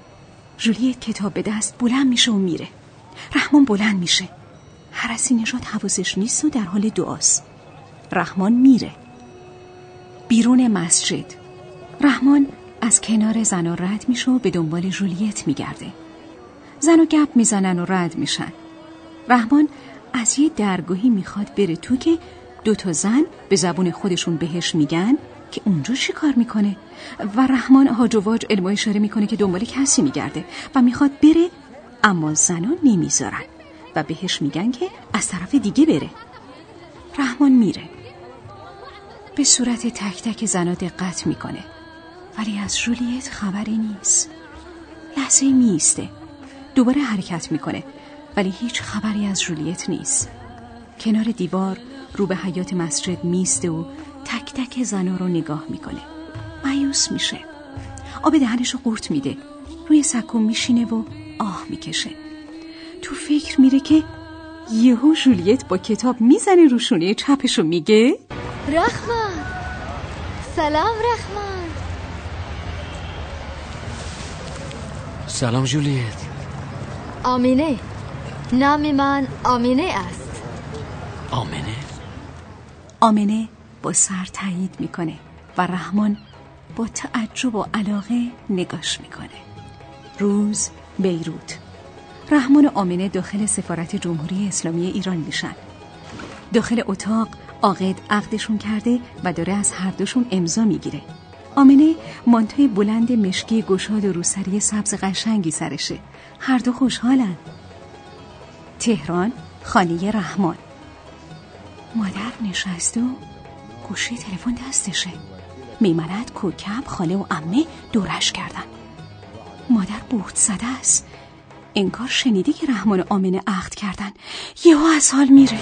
جولیت کتاب به دست بلند میشه و میره. رحمان بلند میشه. حرسی نژاد حواسش نیست و در حال دعاست. رحمان میره. بیرون مسجد. رحمان از کنار زن رد میشه و به دنبال جولیت میگرده. زن و گپ می‌زنن و رد میشن. رحمان از یه درگاهی می‌خواد بره تو که دو تا زن به زبون خودشون بهش میگن که اونجا چی کار می‌کنه؟ و رحمان هاج و واج علم اشاره می‌کنه که دنبال کسی میگرده و می‌خواد بره اما زنان نمی‌ذارن و بهش میگن که از طرف دیگه بره. رحمان میره. به صورت تک تک زنا دقت می‌کنه. ولی از جولیت خبری نیست. لحظه میسته دوباره حرکت می‌کنه. ولی هیچ خبری از جولیت نیست. کنار دیوار رو به حیات مسجد میسته و تک تک زنا رو نگاه می‌کنه. مایوس میشه. آب دهنش رو قورت میده. روی سکو میشینه و آه می‌کشه. تو فکر میره که یهو جولیت با کتاب می‌زنه روشونه چپشو میگه؟ رحمان. سلام رحمان. سلام جولیت. آمینه. نام من آمینه است. آمنه آمنه با سر تایید می‌کنه و رحمان با تعجب و علاقه نگاش می‌کنه. روز بیروت. رحمان و آمنه داخل سفارت جمهوری اسلامی ایران میشن. داخل اتاق آقد عقدشون کرده و داره از هر دوشون امضا می‌گیره. آمنه مانتوی بلند مشکی گشاد و روسری سبز قشنگی سرشه. هر دو خوشحالن. تهران خانه رحمان. مادر نشست و گوشه تلفن دستشه. میمند کوکب خاله و امه دورش کردن. مادر بود زده است. انگار شنیدی که رحمان و آمنه عقد کردن. یهو از حال میره.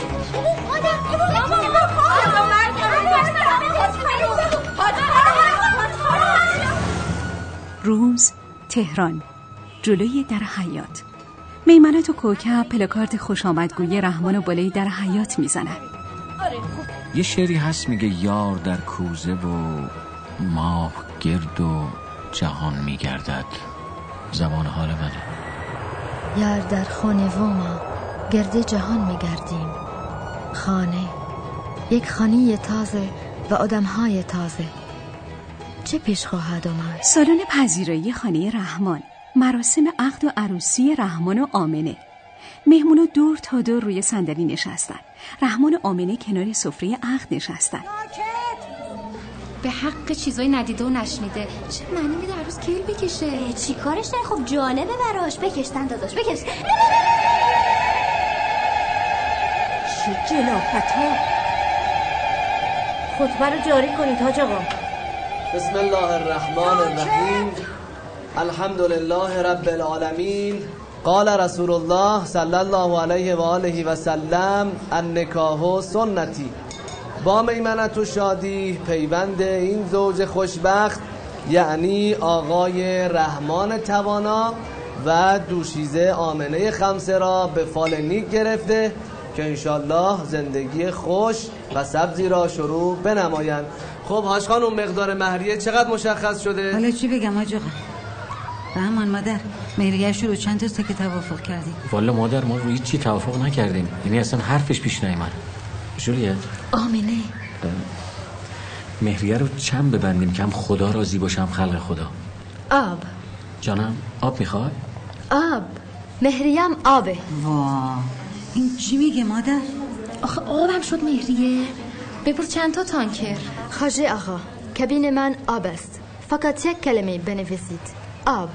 روز تهران جلوی در حیات میمنت و کوکب پلاکارد خوش آمدگوی رحمان و بالای در حیات می‌زنن یه شعری هست میگه یار در کوزه و ماه گرد و جهان میگردد. زبان حال منه. یار در خانه و ما گرد جهان میگردیم. خانه یک خانه تازه و آدمهای تازه. چه پیش خواهد آمد؟ سالن پذیرایی خانه رحمان. مراسم عقد و عروسی رحمان و آمنه. مهمونو دور تا دور روی صندلی نشستن. رحمان و آمنه کنار سفره عقد نشستن. به حق چیزای ندیده و نشنیده. چه معنی میده روز کیل بکشه؟ چی کارش داری خب جالبه براش. بکشتن داداش بکش. چه جلافت ها خطبه رو جاری کنید حاج آقا. بسم الله الرحمن الرحیم. الحمد لله رب العالمین قال رسول الله صلی الله علیه و آله و سلم سنتی با میمنت و شادی پیوند این زوج خوشبخت یعنی آقای رحمان توانا و دوشیزه آمنه خمسه را به فال نیک گرفته که انشالله زندگی خوش و سبزی را شروع بنمایند خب هاش خانم مقدار مهریه چقدر مشخص شده؟ حالا چی بگم حاج رحمان مادر مهریش رو چند تا که توافق کردی والا مادر ما روی چی توافق نکردیم. یعنی اصلا حرفش پیش نیومد جولیت؟ آمینه. مهریه رو چند ببندیم؟ که هم خدا راضی باشم خلق خدا. آب. جانم آب می‌خوای؟ آب. مهریم آبه. وا. این چی میگه مادر؟ آخه آبم شد مهریه. بپر چند تا تانکر. خاجه آقا کبین من آب است. فقط یک کلمه بنویسید. آب.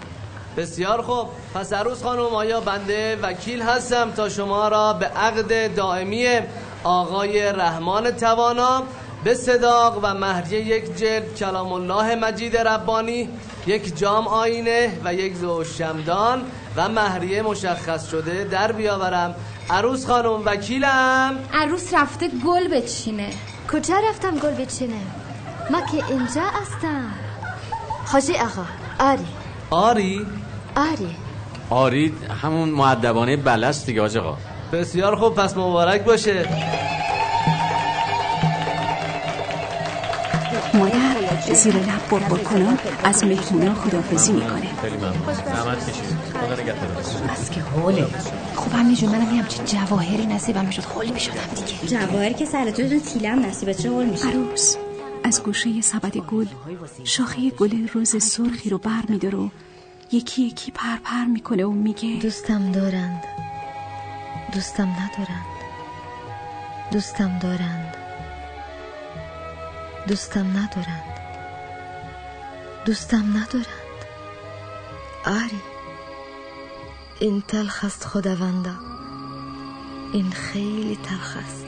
بسیار خوب. پس عروس خانم آیا بنده وکیل هستم تا شما را به عقد دائمی آقای رحمان توانا؟ به صداق و مهریه یک جلد کلام الله مجید ربانی یک جام آینه و یک زوج شمدان و مهریه مشخص شده در بیاورم. عروس خانم وکیلم. عروس رفته گل بچینه. کجا رفتم گل بچینه؟ ما که اینجا هستم. خاجه آقا آری. آری؟ آری. آری همون معدبانه بلست دیگه آج آقا. بسیار خوب پس مبارک باشه. مادر زیر لب بربر کنان از مهمونا خدافزی می‌کنه. خیلی ممنون. زحمت کشید. خدا نگهدار. بس که حاله خب هم جون منم یه همچین جواهری نصیبم می‌شد حال می‌شدم دیگه. جواهر که سر تو تیلم نصیبت چه حال میشه عروس. از گوشه سبد گل شاخه گل روز سرخی رو بر میداره و یکی یکی پر پر می‌کنه و میگه دوستم دارند. دوستم ندارند. دوستم دارند. دوستم ندارند. دوستم ندارند. آری. این تلخ است خداوندا. این خیلی تلخ است.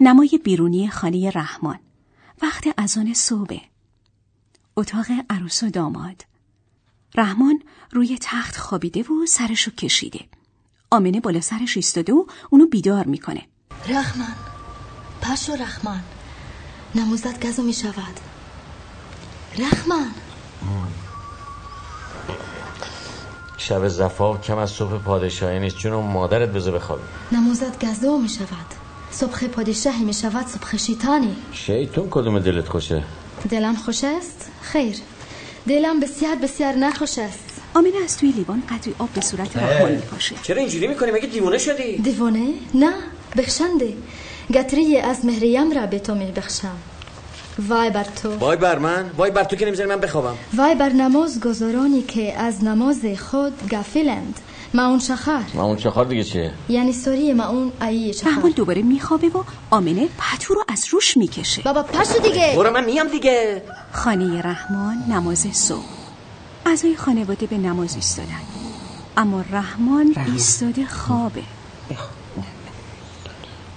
نمای بیرونی خانه رحمان. وقت اذان صبح. اتاق عروس و داماد. رحمان روی تخت خوابیده و سرشو کشیده. آمنه بالا سرش ایستاده و اونو بیدار می‌کنه. رحمان پاشو رحمان. نموزت گزو می شود رحمان. شب زفا کم از صبح پادشاهی نیست. چون مادرت بذار بخوابی. نموزت گزو می شود صبح پادشاهی می شود صبح شیطانی شیطون کدوم دلت خوشه دلم خوش است خیر دلم بسیار بسیار نخوش است آمنه از توی لیوان قدری آب به صورت رحمان میپاشه چرا اینجوری می‌کنی مگه دیوونه شدی دیوانه نه بخشنده گتری از مهریم را به تو می بخشم وای بر تو وای بر من وای بر تو که نمی‌ذاری من بخوابم وای بر نماز گذارانی که از نماز خود گفلند ما اون شخر ما اون شخار دیگه چیه؟ یعنی سوری ما اون ای شخر رحمان دوباره میخوابه و آمنه پتو رو از روش می‌کشه. بابا پشو دیگه. برو من میام دیگه. خانه رحمان نماز صبح. اعضای خانواده به نماز ایستادن اما رحمان ایستاده خوابه.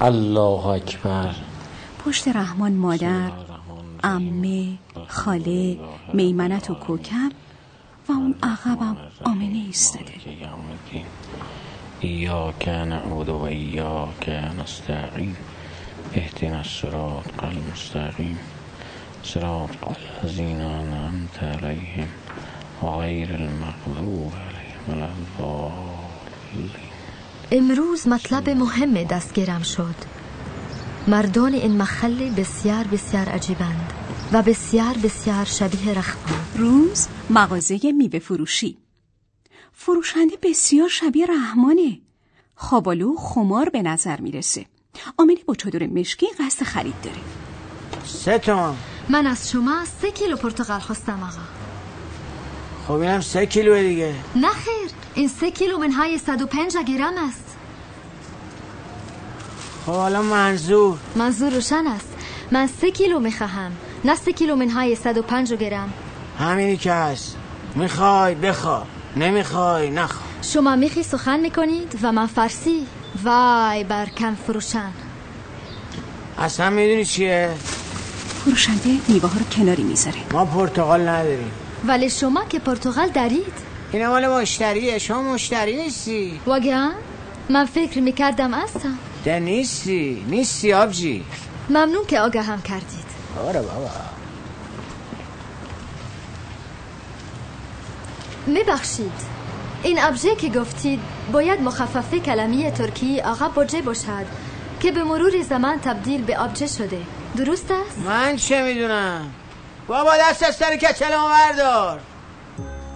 الله اکبر. پشت رحمان مادر امه خاله میمنت و کوکب و اون عقبم آمنه ایستاده. إياك نعبد وإياك نستعين اهدنا الصراط المستقيم صراط الذين أنعمت عليهم غير المغضوب عليهم ولا الضالين امروز مطلب مهم دستگیرم شد. مردان این محله بسیار بسیار عجیبند. و بسیار بسیار شبیه رحمان روز مغازه میوه فروشی. فروشنده بسیار شبیه رحمانه. خوابالو خمار به نظر می‌رسه. آمنی با چادر مشکی قصد خرید داره. سه تومن من از شما سه کیلو پرتقال خواستم آقا. خب اینم سه کیلو دیگه. نه خیر این سه کیلو منهای 105 گرم است. خب حالا منظور. منظور روشن است. من سه کیلو می‌خواهم. نه سه کیلو منهای 105 گرم. همینی که هست. می‌خوای بخوا نمی‌خوای نخوا شما میخی سخن می‌کنید و من فارسی. وای بر کم فروشن. اصلا می‌دونی چیه؟ فروشنده میوه ها رو کناری می‌ذاره. ما پرتغال نداریم. ولی شما که پرتغال دارید. اینا مال مشتریه. شما مشتری نیستی. واقعا من فکر می‌کردم هستم. ده نیستی. نیستی آبجی. ممنون که آگاهم کردید. آره بابا میبخشید. این ابژه که گفتید باید مخففه کلمی ترکی آقا بوجه باشد که به مرور زمان تبدیل به آبجه شده. درست است؟ من چه می‌دونم؟ بابا دست از سر کچلمو بردار.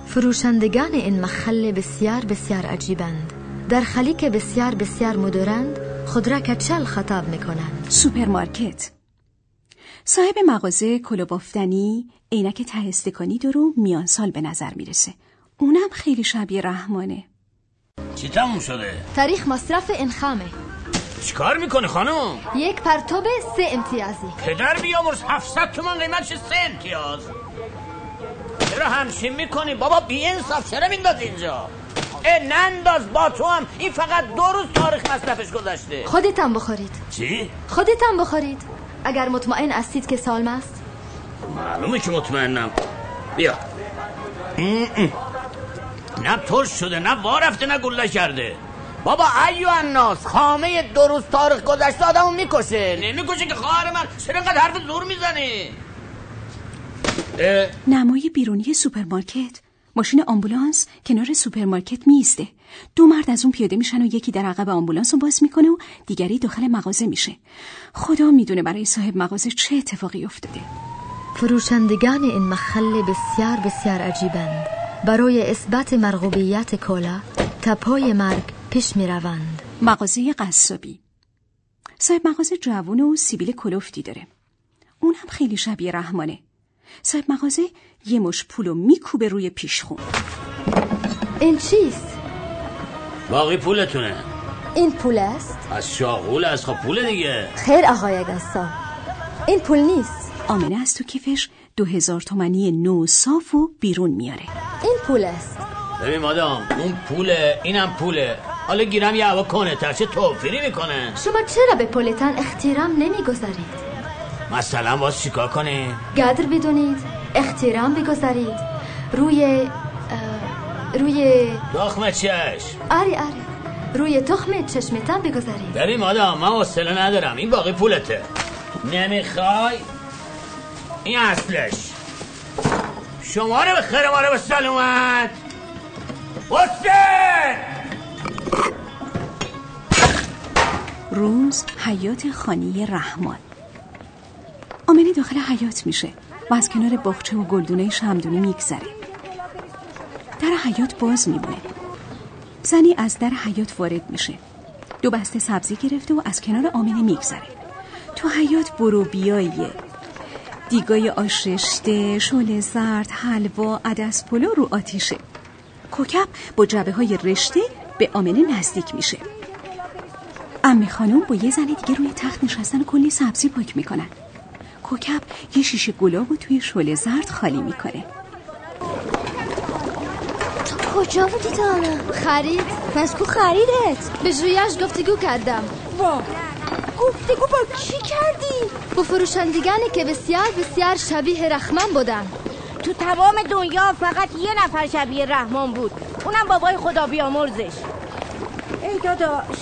فروشندگان این محل بسیار بسیار عجیبند. در حالی که بسیار بسیار مو دارند خود را کچل خطاب می‌کنند. سوپرمارکت. صاحب مغازه کلاه بافتنی عینک ته استکانی درو میان سال به نظر می‌رسه. اونم خیلی شبیه رحمانه. چی تموم شده؟ تاریخ مصرف این خامه چیکار می‌کنه خانم؟ یک پرتوب سه امتیازی. پدر بیامرز 700 تومن قیمتش سه امتیاز. چرا همچین می‌کنی؟ بابا بی انصاف چرا مینداز اینجا؟ اه ننداز با تو هم. این فقط دو روز تاریخ مصرفش گذشته. خودتم بخورید. چی؟ خودتم بخورید. اگر مطمئن هستید که سالم است؟ معلومه که مطمئنم. بیا. ام ام. نه ترش شده نه وا رفته نه گله کرده. بابا ایو الناس خامه دو روز تاریخ گذشته آدمو می‌کشه. نمی‌کشه که خواهر من چرا اینقدر حرف زور می‌زنی نمای بیرونی سوپرمارکت. ماشین آمبولانس کنار سوپرمارکت میسته دو مرد از اون پیاده میشن و یکی در عقب آمبولانس رو باز می‌کنه و دیگری داخل مغازه میشه. خدا می‌دونه برای صاحب مغازه چه اتفاقی افتاده. فروشندگان این محل بسیار بسیار عجیبند. برای اثبات مرغوبیت کالا تا پای مرگ پیش می روند مغازه قصابی. صاحب مغازه جوون و سیبیل کلفتی داره. اون هم خیلی شبیه رحمانه. صاحب مغازه یه مش پولو میکوبه روی پیشخون. این چیست؟ باقی پولتونه. این پول است؟ از شاغول از خب پول دیگه. خیر آقای گسا این پول نیست. آمنه از تو کیفش دو هزار تومنی نو صاف و بیرون میاره. این پول است. ببین مادام اون پوله اینم پوله. حالا گیرم یه هوا کنه ترچه توفیری می‌کنه. شما چرا به پولتان احترام نمی‌گذارید؟ مثلا باز چیکار کنی؟ قدر بدونید احترام بگذارید. روی روی دخمه چش آری آری روی تخم چشمتان بگذارید ببین مادام من حوصله ندارم. این باقی پولته. نمی‌خوای؟ این اصلش. شما رو به خیر ما رو به سلامت. حسین! روز حیات خانی رحمان. آمنه داخل حیات میشه. و از کنار باغچه و گلدونه شمدونی میگذره. در حیات باز میمونه. زنی از در حیات وارد میشه. دو بسته سبزی گرفته و از کنار آمنه میگذره. تو حیات برو بیاییه دیگای آش رشته، شل زرد، حلوا، عدس پلو رو آتیشه. کوکب با جبه های رشته به آمنه نزدیک میشه. امی خانم با یه زن دیگه روی تخت نشستن و کلی سبزی پاک می‌کنن. کوکب یه شیشه گلاب رو توی شل زرد خالی می‌کنه. کجا بودی تا حالا؟ خرید. پس کو خریدت؟ به جویش گفتگو کردم. وا. گفتگو با کی کردی؟ با فروشندگانی که بسیار بسیار شبیه رحمان بودن. تو تمام دنیا فقط یه نفر شبیه رحمان بود. اونم بابای خدا بیامرزش. ای داداش.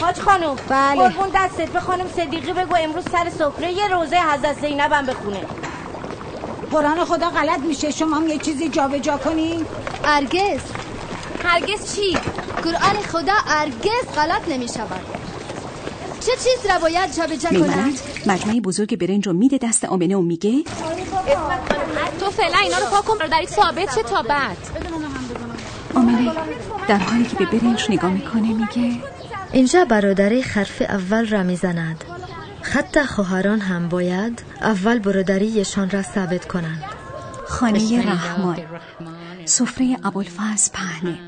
حاج خانم بله. قربون دستت. به خانم صدیقی بگو امروز سر سفره یه روزه حضرت زینبم بخونه. قرآن خدا غلط میشه. شما هم یه چیزی جابجا کنی؟ ارگز. هرگز چی؟ قرآن خدا ارگز غلط نمی شود. چه چیز را باید جابجا کنند مجموعه بزرگ برنج رو میده دست آمنه و میگه تو فعلا اینا رو پاک کن رو در این ثابت شه تا بعد آمنه در حالی که به برنج نگاه می‌کنه میگه اینجا برادری حرف اول را می‌زند. حتی خواهران هم باید اول برادریشان را ثابت کنند. خانه رحمان. سفره ابوالفضل پهنه.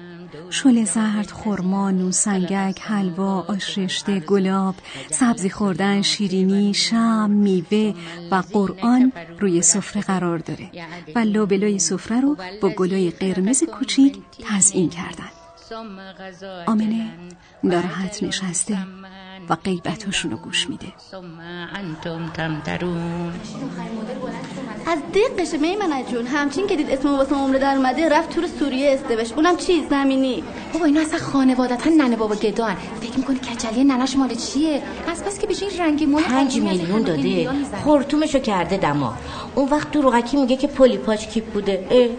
شل زرد، خرما، نوسنگک، حلوا، آش رشته، گلاب، سبزی خوردن، شیرینی، شم، میوه و قرآن روی سفره قرار داره و لابلای سفره رو با گلای قرمز کوچیک تزئین کردن. آمنه ناراحت نشسته. و غیبتاشون رو گوش میده. از دقش میمنه جون. همچین که دید اسم واسه عمره در اومده رفت تور سوریه استوش. اونم چیز زمینی. بابا اینا اصلا خانوادتا ننه بابا گدان. فکر می‌کنه کچلی ننش مال چیه؟ از بس که به این رنگ مال پنج میلیون داده. خورتومشو کرده دما. اون وقت دروغکی میگه که پلی پاچ کیپ بوده.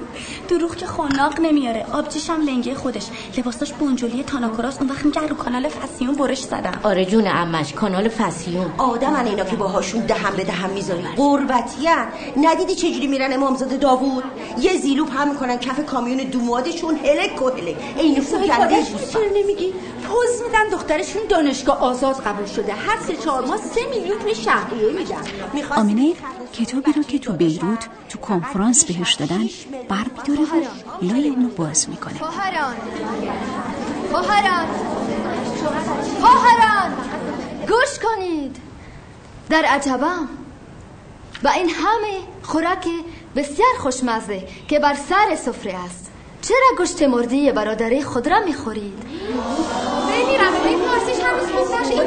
دروغ که خناق نمیاره. آبجیش هم لنگه خودش. لباساش بونجولی تاناکوراس اون وقت میگه رو کانال فسیون برش زدم. آره جون. امش کانال فسیون. آدمن اینا که باهاشون دهم به دهم می‌ذاری قربتیان. ندیدی چجوری میرن امامزاده داوود؟ یه زیلوپ هم می‌کنن کف کامیون دومادشون. هلک و هلک این فو کرده چرا نمیگی؟ پوز میدن دخترشون دانشگاه آزاد قبول شده. هر سه چهار ماه سه میلیون توی شهریه میدن. آمینه کتابی رو که تو بیروت تو کنفرانس بهش دادن بر میداره و لای اونو باز می‌کنه. خواهران. خواهران گوش کنید. در عجبم و این همه خوراک بسیار خوشمزه که بر سر سفره است. چرا گوشت مردی برادری خود را می‌خورید؟ بمیرم به این فارسیش هنوز این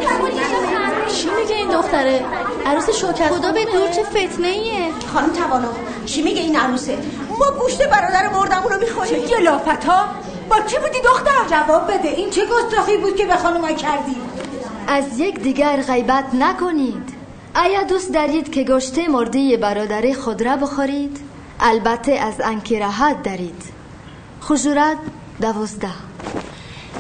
چی میگه این دختره؟ عروس شوکت خدا به دور چه فتنه ایه خانم توانا چی میگه این عروسه؟ ما گوشت برادر مردمون رو می‌خوریم. چه گلافت ها با کی بودی دختر؟ جواب بده. این چه گستاخی بود که به خانم کردی؟ از یک دیگر غیبت نکنید. آیا دوست دارید که گوشت مردی برادری خود را بخورید؟ البته از انکی راحت دارید. خجورت دوازده.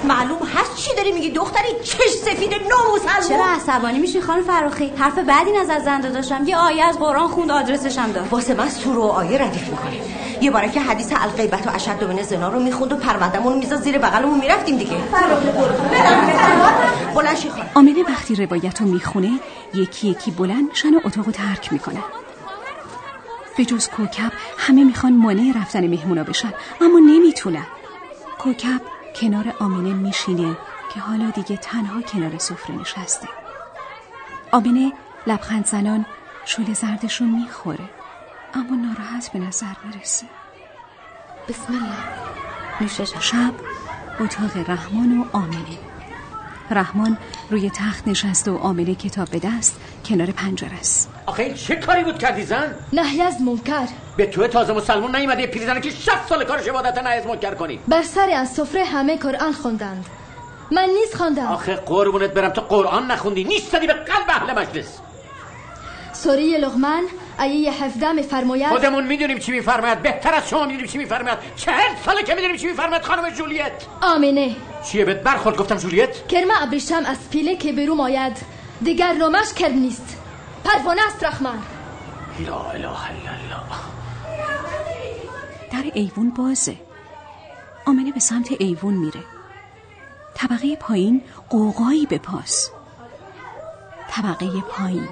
معلوم هست چی داری میگی دختری؟ چش سفید ناموس چرا عصبانی میشی خانم فراخی؟ حرف بعدی نظر زنده داشتم یه آیه از قرآن خوند آدرسش هم داد. واسه من سور و آیه ردیف می‌کنه یه باره که حدیث الغیبت و اشد من زنا رو می‌خوند و پروندهمون میزا زیر بغلمون می‌رفتیم دیگه. آمنه وقتی روایت رو می‌خونه یکی یکی بلند میشن و اتاق رو ترک می‌کنن به جز کوکب همه می‌خوان مانع رفتن مهمونا بشن اما نمی‌تونن. کوکب کنار آمنه میشینه که حالا دیگه تنها کنار سفره نشسته. آمنه لبخند زنان شول زردش رو می‌خوره. اما ناراحت به نظر می‌رسه بسم الله. نوشش شب. اتاق رحمان و آمنه رحمان روی تخت نشسته و آمنه کتاب به دست کنار پنجره است. آخه چه کاری بود کردی زن؟ نهی از منکر. به تو تازه مسلمون نیومده پیرزنه که 60 سال کارش عبادت نهی از منکر کنی. بر سر از سفره همه قرآن خوندند من نیز خواندم. آخه قربونت برم تو قرآن نخوندی نیستدی به قلب اهل مجلس. سوره لغمن آیه 17 میفرماید خودمون می‌دونیم چی میفرماید. بهتر از شما می‌دونیم چی میفرماید. چهل ساله که می‌دونیم چی میفرماید خانم جولیت. آمنه چیه بهت برخورد؟ گفتم جولیت. کرمه ابریشم از پیله که برو ماید دیگر نامش کرم نیست. پروانه است رحمان. لا اله الا الله. در ایوون بازه. آمنه به سمت ایوون میره. طبقه پایین قوقایی به پاس. طبقه پایین.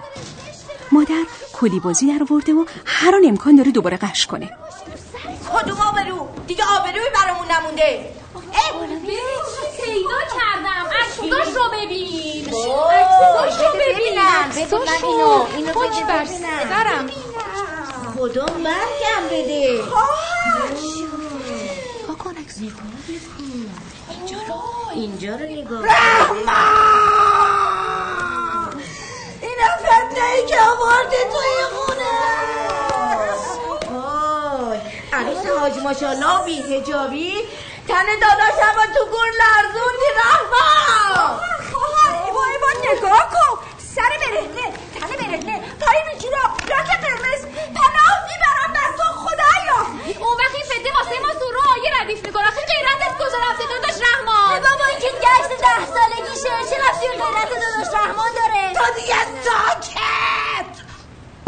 مادر کلی بازی در ورده و هر آن امکان داره دوباره قش کنه. کدوم آبرو؟ دیگه آبروی برامون نمونده. چی پیدا کردم. عکساش رو ببین. عکساش رو ببین ببینم اینو اینو پاک بر سرم خدا مرگم بده؟ اینجا رو اینجا رو نگاه اینا ای که آورده توی خونه. عروس حاج ماشالله بی هجابی تن داداشم تو گور لرزوندی رحمان خواهر ایوا ایوا نگاه کن سر برهنه تن برهنه پای می‌گیره راک قرمز پناه می‌برم دست تو خدایا اون وقت این فده واسه ما سورو آیه ردیف می‌کنه آخه غیرتت کجا رفته داداش رحمان بابا این که گشت ده سالگیشه چه رفتی به غیرت داداش رحمان داره تو دیگه ساکت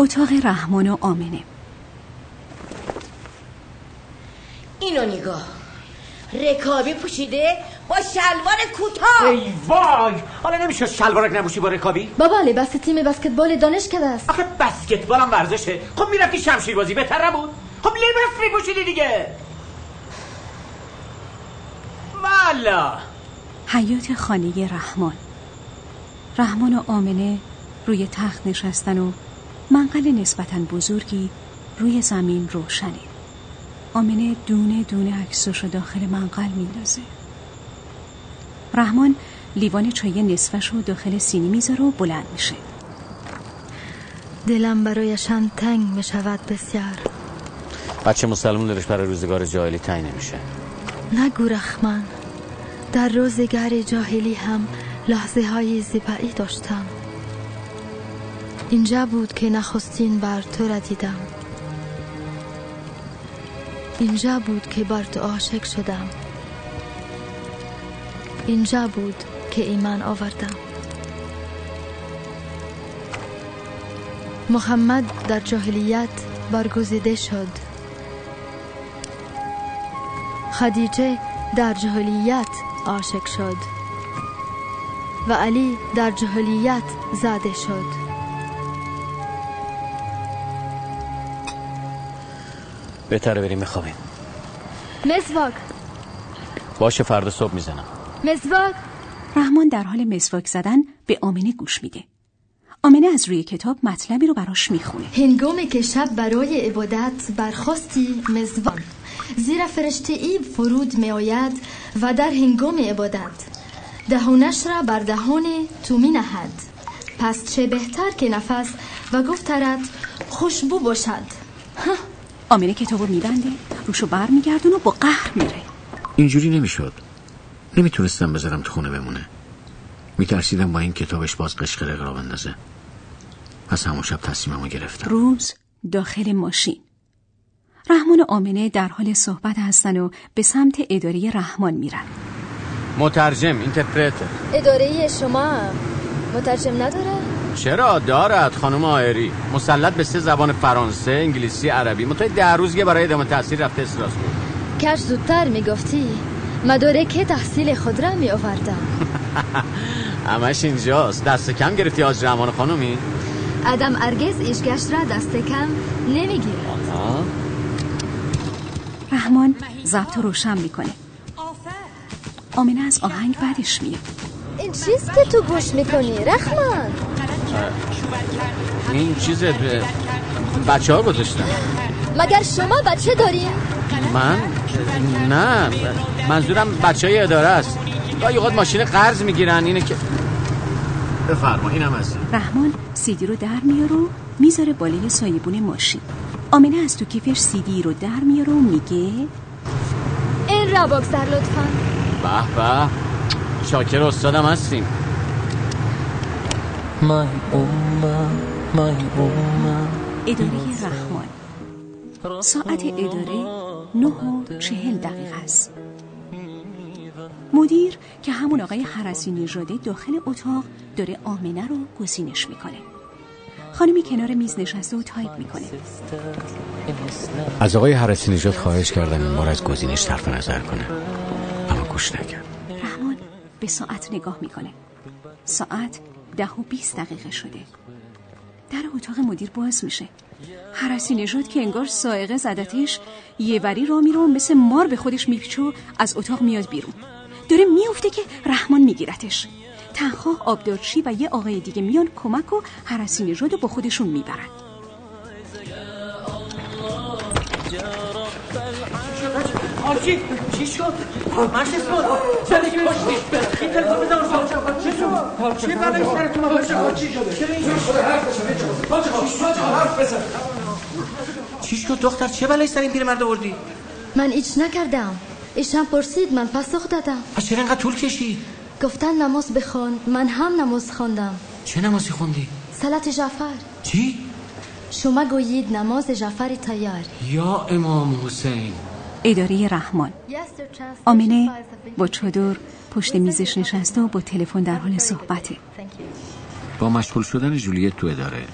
اتاق رحمان و آمنه اینو نگاه. رکابی پوشیده با شلوار کوتاه. ای وای! حالا نمیشه شلوارک نموشی با رکابی؟ بابا لباس تیم بسکتبال دانشکده است آخه بسکتبال هم ورزشه. خب می‌رفتی شمشیر بازی بهتر نبود؟ خب لباس میپوشیدی دیگه. والا. حیات خانه رحمان. رحمان و آمنه روی تخت نشستن و منقل نسبتا بزرگی روی زمین روشنه. آمنه دونه دونه عکساشو داخل منقل میندازه. رحمان لیوان چای نصفش رو داخل سینی می‌ذاره و بلند میشه. دلم برایشان تنگ می شود بسیار. بچه مسلمون دلش برای روزگار جاهلی تنگ نمیشه. نگو رحمان. در روزگار جاهلی هم لحظه های زیبایی داشتم. اینجا بود که نخستین بر تو را دیدم. اینجا بود که بر تو عاشق شدم. اینجا بود که ایمان آوردم. محمد در جاهلیت برگزیده شد. خدیجه در جاهلیت عاشق شد و علی در جاهلیت زاده شد. بهتره بریم بخوابیم. مسواک باشه فردا صبح می‌زنم. مسواک رحمان در حال مسواک زدن به آمنه گوش میده. آمنه از روی کتاب مطلبی رو براش می‌خونه. هنگامی که شب برای عبادت برخواستی مزوان زیرا فرشته ای فرود می آید و در هنگام عبادت دهانش را بر دهان تو می نهد پس چه بهتر که نفس و گفترت خوشبو باشد. آمنه کتابو میبنده روشو بر میگردون و با قهر میره اینجوری نمی‌شد. نمی‌تونستم بذارم تو خونه بمونه. میترسیدم با این کتابش باز قشقرق را بندازه. پس همون شب تصمیممو گرفتم. روز داخل ماشین. رحمان و آمنه در حال صحبت هستن و به سمت اداره رحمان میرن. مترجم اینترپرتر. اداره شما مترجم نداره؟ چرا دارد خانم آیری؟ مسلط به سه زبان فرانسه انگلیسی عربی. متای ده روز یه برای ادامه تحصیل رفته استراسبورگ کاش زودتر می‌گفتی. مداره که تحصیل خود را می آوردم همش اینجاست. دست کم گرفتی آج رحمان خانومی؟ ادم ارگز ایشگشت را دست کم نمی‌گیره رحمان ضبط رو روشن می‌کنه. آمنه از آهنگ بعدش میاد. این چیز که تو گوش می‌کنی رحمان. این چیز بچه ها گذاشتن مگر شما بچه داریم؟ من؟ نه. منظورم بچه های اداره است. گاهی اوقات ماشین قرض می‌گیرن اینه که بفرما اینم هست رحمان سیدی رو در میاره و می‌ذاره بالای سایبون ماشین. آمنه از تو کیفش سیدی رو در میاره و میگه این را بگذار لطفا. به به. شاکر استادم هستیم. اداره رحمان. ساعت اداره نه و چهل دقیقه است. مدیر که همون آقای حرسی نژاده داخل اتاق داره آمنه رو گزینش می‌کنه. خانمی کنار میز نشسته و تایپ می‌کنه. از آقای حرسی نژاد خواهش کردم این بار از گزینش طرف نظر کنه. اما گوش نکرد. رحمان به ساعت نگاه می‌کنه. ساعت ده و بیست دقیقه شده. در اتاق مدیر باز میشه. حرسی نژاد که انگار سائقه زدتش یه وری را میره مثل مار به خودش میپیچه از اتاق میاد بیرون. داره میفته که رحمان میگیرتش. تنخواه آبدارچی و یه آقای دیگه میان کمک و حرسی نژاد با خودشون می‌برن. آرچی چی شد؟ من چه شد؟ زندگی باشی این تلفن بزن چی شد؟ چی بلایی سر تو من چی شده؟ چرا اینجوری شده؟ حرف بزن چی شد دختر چه بلایی سر این پیرمرد آوردی؟ من ایچ نکردم ایشان پرسید من پاسخ دادم پس چرا اینقدر طول کشید؟ گفتن نماز بخوان من هم نماز خواندم چه نمازی خوندی؟ سلات جعفر چی؟ شما گویید نماز جعفر تیار یا امام حسین اداره رحمان. آمنه با چادر پشت میزش نشسته و با تلفن در حال صحبته. با مشغول شدن جولیت تو اداره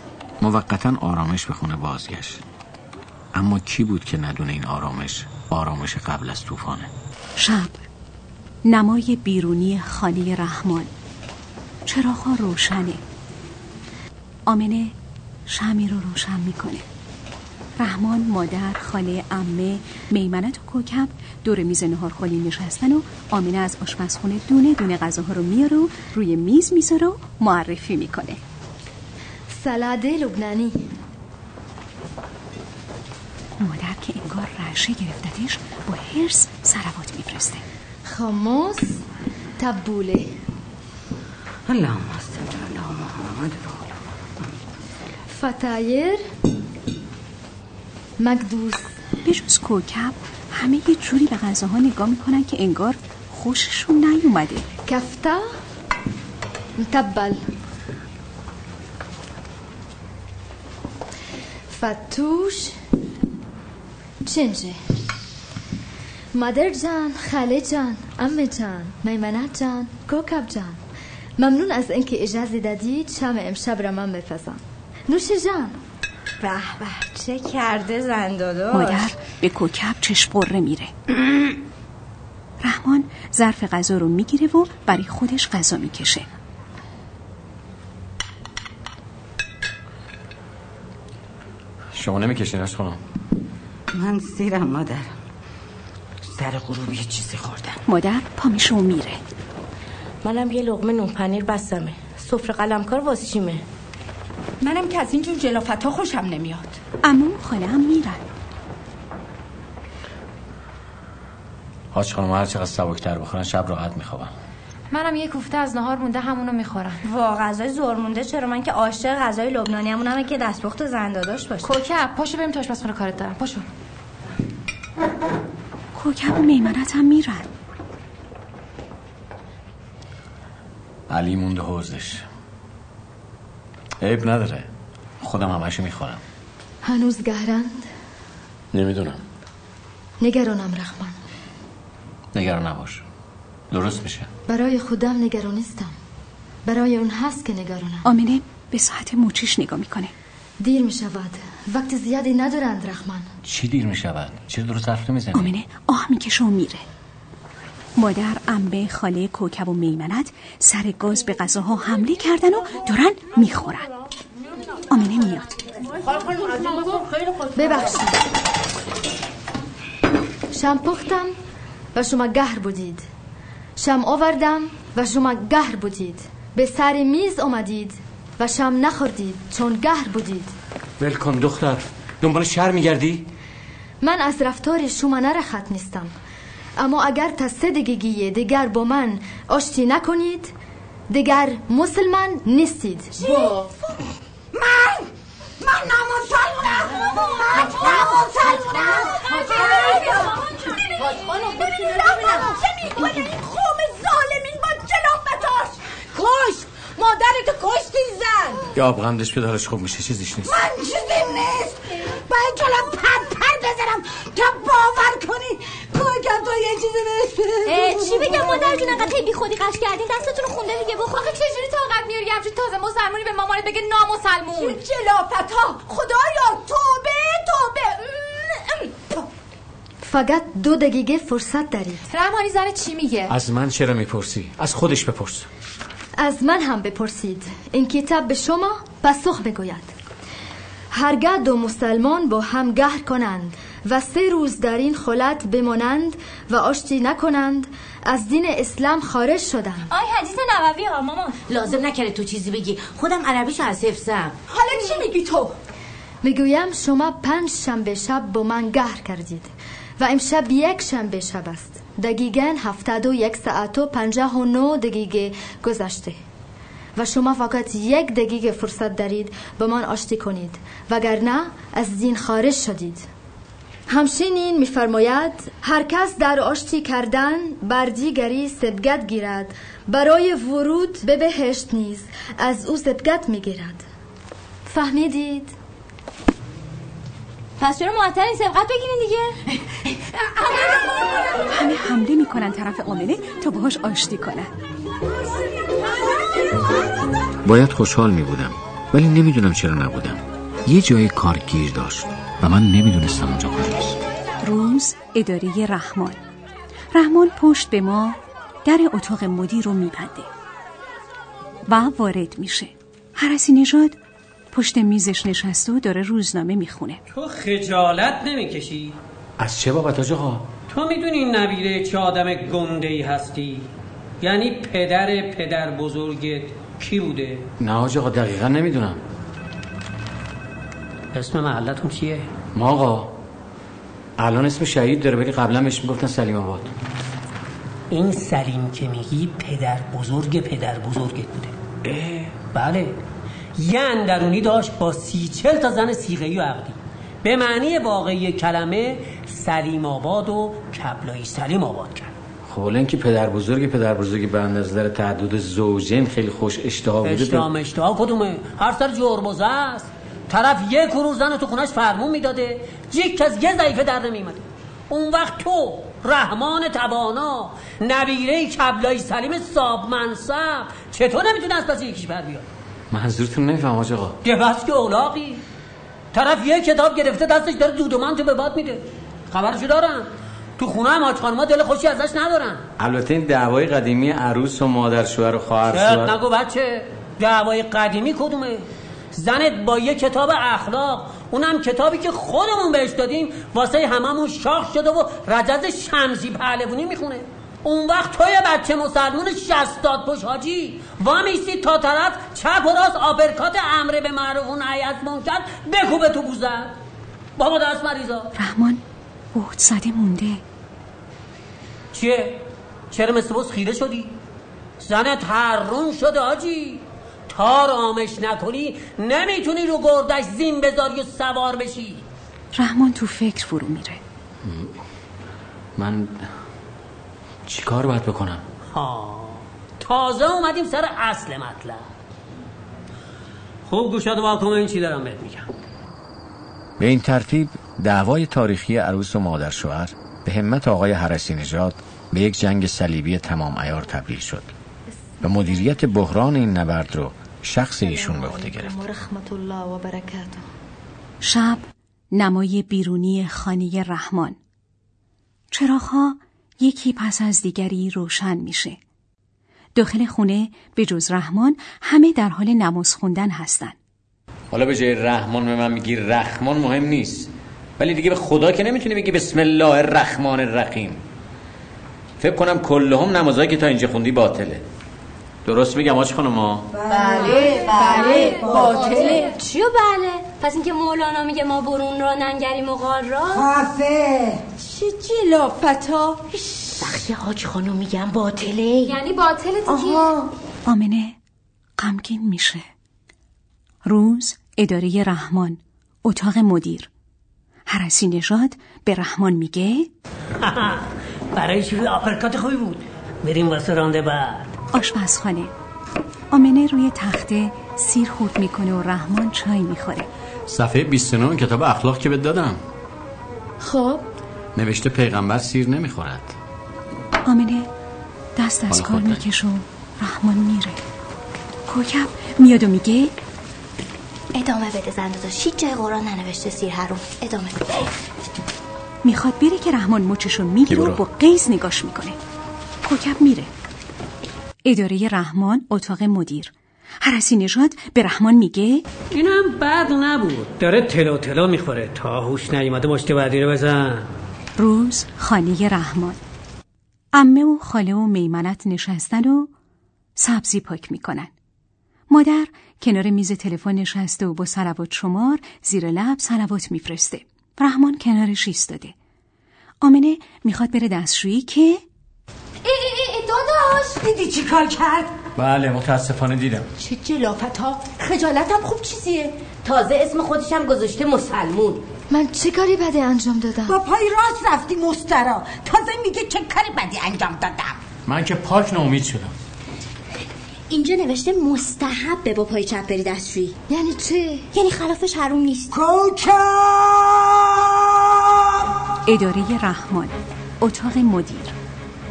موقتا آرامش به خونه بازگشت. اما کی بود که ندونه این آرامش آرامش قبل از طوفانه؟ شب نمای بیرونی خانه رحمان. چراغها روشنه. آمنه شمی رو روشن می‌کنه. رحمان مادر خاله امه میمنت و کوکب دور میز نهارخوری نشستن و آمنه از آشپزخونه دونه دونه غذاها رو میاره و روی میز می‌ذاره و معرفی می‌کنه. سلاد لبنانی. مادر که انگار رعشه گرفتتش با هرس سروات میفرسته. خاموس تبوله. اللهم صل محمد. فتایر. مقدوس. به جز کوکب همه یه جوری به غذاها نگاه می‌کنن که انگار خوششون نیومده. کفتا تبل فتوش؟ چنجه. مادر جان خاله جان امه جان میمنت جان کوکب جان. ممنون از اینکه اجازه دادید شام امشب را من بپزم نوش جان. به به چه کرده زنداداش مادر به کوکب چشم قره میره. رحمان ظرف غذا رو می‌گیره و برای خودش غذا می‌کشه. شما نمی‌کشین از خانم؟ من سیرم مادر. سر غروب یه چیزی خوردم. مادر پا میشه و میره. منم یه لغمه نون پنیر بستمه. سفره قلمکار واسه چیمه؟ منم که از اینجور جلافت ها خوشم نمیاد. اما خاله هم میرن. حاج خانم هر چقدر سبکتر بخورن شب راحت میخوابن منم یه کوفته از نهار مونده همونو می‌خورم. وا غذای زور مونده چرا من که عاشق غذای لبنانی همونم که دستپخت زنداداش باشه. کوکب پاشو بریم تو آشپزخونه کارت دارم. پاشو. کوکب و میمنت هم میرن. علی مونده حوزش. عیب نداره. خودم همشو می‌خورم. هنوز گهرند؟ نمی‌دونم. نگرانم رحمان. نگران نباش. درست میشه. برای خودم نگران نیستم. برای اون هست که نگرانم. آمنه به ساعت موچیش نگاه می‌کنه. دیر می شود وقت زیادی ندارند رحمان. چی دیر می‌شود؟ چرا درست حرف نمی‌زنی آمنه آه می‌کشه و میره. مادر انبه خاله کوکب و میمنت سر گاز به غذاها حمله کردن و دارن می‌خورن. آمنه میاد. ببخشید. شم پختم و شما گهر بودید. شم آوردم و شما گهر بودید. به سر میز آمدید و شم نخوردید چون گهر بودید. ول کن دختر دنبال شهر میگردی؟ من از رفتار شما نرخط نیستم. اما اگر تا سه دقیقه دیگر با من آشتی نکنید دیگر مسلمان نیستید. من من نامسلمونم. من نامسلمونم. ببینید چه می‌کنه این قوم ظالمین با جلافتاش کش مادرتو کشتی زن یا آب غمدش پدرش خوب میشه چیزیش نیست. من چیزی نیست. باید جلو پر پر بزنم تا باور کنی. چیزی چی بگم؟ مادر جون انقدر بی خودی قش کردین دستتون رو خونده دیگه. بخور آخه چجوری طاقت میاری همچین تازه مسلمونی به مامانت بگه نامسلمون؟ جلافت ها خدایا توبه توبه. فقط دو دقیقه فرصت دارید. رحمانی زن چی میگه؟ از من چرا می‌پرسی؟ از خودش بپرس. از من هم بپرسید. این کتاب به شما پاسخ می‌گوید. هرگاه دو مسلمان با هم گهر کنند و سه روز در این خلط بمانند و آشتی نکنند از دین اسلام خارج شدند آی حدیث نووی ها مامان. لازم نکرده تو چیزی بگی. خودم عربیشو از حفظم. حالا چی میگی تو؟ می‌گویم شما پنج شنبه شب با من گهر کردید و امشب یک شنبه شب است. دقیقا هفتاد و یک ساعت و پنجاه و نو دقیقه گذشته. و شما فقط یک دقیقه فرصت دارید با من آشتی کنید. وگرنه از دین خارج شدید. همچنین میفرماید هر کس در آشتی کردن بر دیگری سبگت گیرد. برای ورود به بهشت نیز از او سبگت می‌گیرد. فهمیدید؟ پس چرا معطل سبقت بگیرین دیگه؟ همه حمله می‌کنن طرف آمنه تا باهاش آشتی کنن. باید خوشحال می بودم ولی نمی‌دونم چرا نبودم. یه جای کار گیر داشت. و من نمی‌دونستم اونجا کجاست. روز اداره رحمان. رحمان پشت به ما در اتاق مدیر رو میبنده و وارد میشه. حرسی نژاد پشت میزش نشسته و داره روزنامه می‌خونه. تو خجالت نمی‌کشی؟ از چه بابت آج آقا؟ تو می‌دونی نبیره چه آدم گنده ای هستی؟ یعنی پدر پدر بزرگت کی بوده؟ نه آج آقا دقیقا نمی‌دونم. اسم محلتون چیه؟ ما آقا الان اسم شهید داره ولی قبلا بهش می‌گفتن سلیم آباد. این سلیم که میگی پدر بزرگ پدر بزرگت بوده. اه. بله. یه اندرونی داشت با سی چل تا زن سیغهی و عقدی. به معنی واقعی کلمه سلیم آباد و کبلایی سلیم آباد کرد. خب اینکه پدر بزرگ پدر بزرگ به نظر تعدد زوجین خیلی خوش اشتها بوده اشتها اشتها کدومه؟ هر سر جربوزه است. طرف یک روز زن تو خونش فرمون می‌داده یک کس یه ضعیفه در نمیمده اون وقت تو رحمان توانا نبیره کبلای سلیم صاب منصب چطور نمی‌تونه از پس یکیش بر بیاد؟ منظورتون نمیفهم آج آقا ده بس که اولاقی. طرف یه کتاب گرفته دستش داره دود و به باد میده. خبرشو دارم تو خونه هم آج خانما دل خوشی ازش ندارن. البته این دعوای قدیمی عروس و مادر شوهر و خواهر شوهر. نگو بچه دعوای قدیمی کدومه؟ زنت با یه کتاب اخلاق. اونم کتابی که خودمون بهش دادیم. واسه هممون شاخ شده و رجز شمسی پهلوونی می‌خونه. اون وقت توی بچه مسلمون شستاد پش حاجی. وامیستی تا طرف چپ و راست آبرکات امره به معروف و نهی از منکر بکوبه تو بوزد بابا دست مریضا. رحمان بهت زده مونده. چیه؟ چرا مثل بس خیره شدی؟ زنت هرون شده آجی تا رامش نکنی نمی‌تونی رو گردش زین بذاری و سوار بشی. رحمان تو فکر فرو میره. من چی کار باید بکنم؟ ها تازه اومدیم سر اصل مطلب. خوب گوشات واکن این چی دارم بهت میگم. به این ترتیب دعوای تاریخی عروس و مادر شوهر به همت آقای حرسی نژاد به یک جنگ صلیبی تمام ایار تبدیل شد. و مدیریت بحران این نبرد رو شخص ایشون به عهده گرفت. شب نمای بیرونی خانه رحمان. چراغها یکی پس از دیگری روشن میشه. داخل خونه به جز رحمان همه در حال نماز خوندن هستن. حالا به جای رحمان به من میگی رحمان مهم نیست. ولی دیگه به خدا که نمی‌تونی بگی بسم الله الرحمن الرحیم. فکر کنم کلهم نمازهایی که تا اینجا خوندی باطله. درست میگم آج خانم بله بله باطله. چیو بله؟ پس اینکه مولانا میگه ما برون را ننگریم و غار را؟ خفه چه جلافتا بخشی حاج خانم میگم باطله. یعنی باطله دیگه آمنه غمگین میشه. روز اداره رحمان اتاق مدیر. حرسی نژاد به رحمان میگه؟ برای چی؟ آپرکات خوبی بود. بریم واسه رانده بعد. آشپزخانه. آمنه روی تخته سیر خورد می‌کنه و رحمان چای می‌خوره. صفحه 29 کتاب اخلاق که بهت دادم. خب؟ نوشته پیغمبر سیر نمی‌خورد. آمنه دست از کار می‌کشه و رحمان میره. کوکب میاد و میگه ادامه بده زنده هیچ جای قرآن ننوشته سیر حروم. ادامه بده. می‌خواد بره که رحمان مچشو می‌گیره و با قیز نگاش می‌کنه. کوکب میره. اداره رحمان اتاق مدیر. حرسی نژاد به رحمان میگه اینم بد نبود. داره تلو تلو می‌خوره. تا هوش نیومده مشت بعدی رو بزن. روز خانه رحمان. امه و خاله و میمنت نشستن و سبزی پاک می‌کنن. مادر کنار میز تلفن نشسته و با سلوات شمار زیر لب سلوات میفرسته. رحمان کنارش ایستاده. آمنه می‌خواد بره دستشویی که ای ای ای داداش. دیدی چی کار کرد؟ بله متاسفانه دیدم. چه جلافت ها. خجالتم خوب چیزیه. تازه اسم خودشم گذاشته مسلمون. من چه کاری بدی انجام دادم؟ با پای راست رفتی مسترا. تازه میگه چه کاری بدی انجام دادم. من که پاک ناامید شدم. اینجا نوشته مستحب با پای چپ بری دستشویی. یعنی چه؟ یعنی خلافش حروم نیست. کوکب اداره رحمان اتاق مدیر.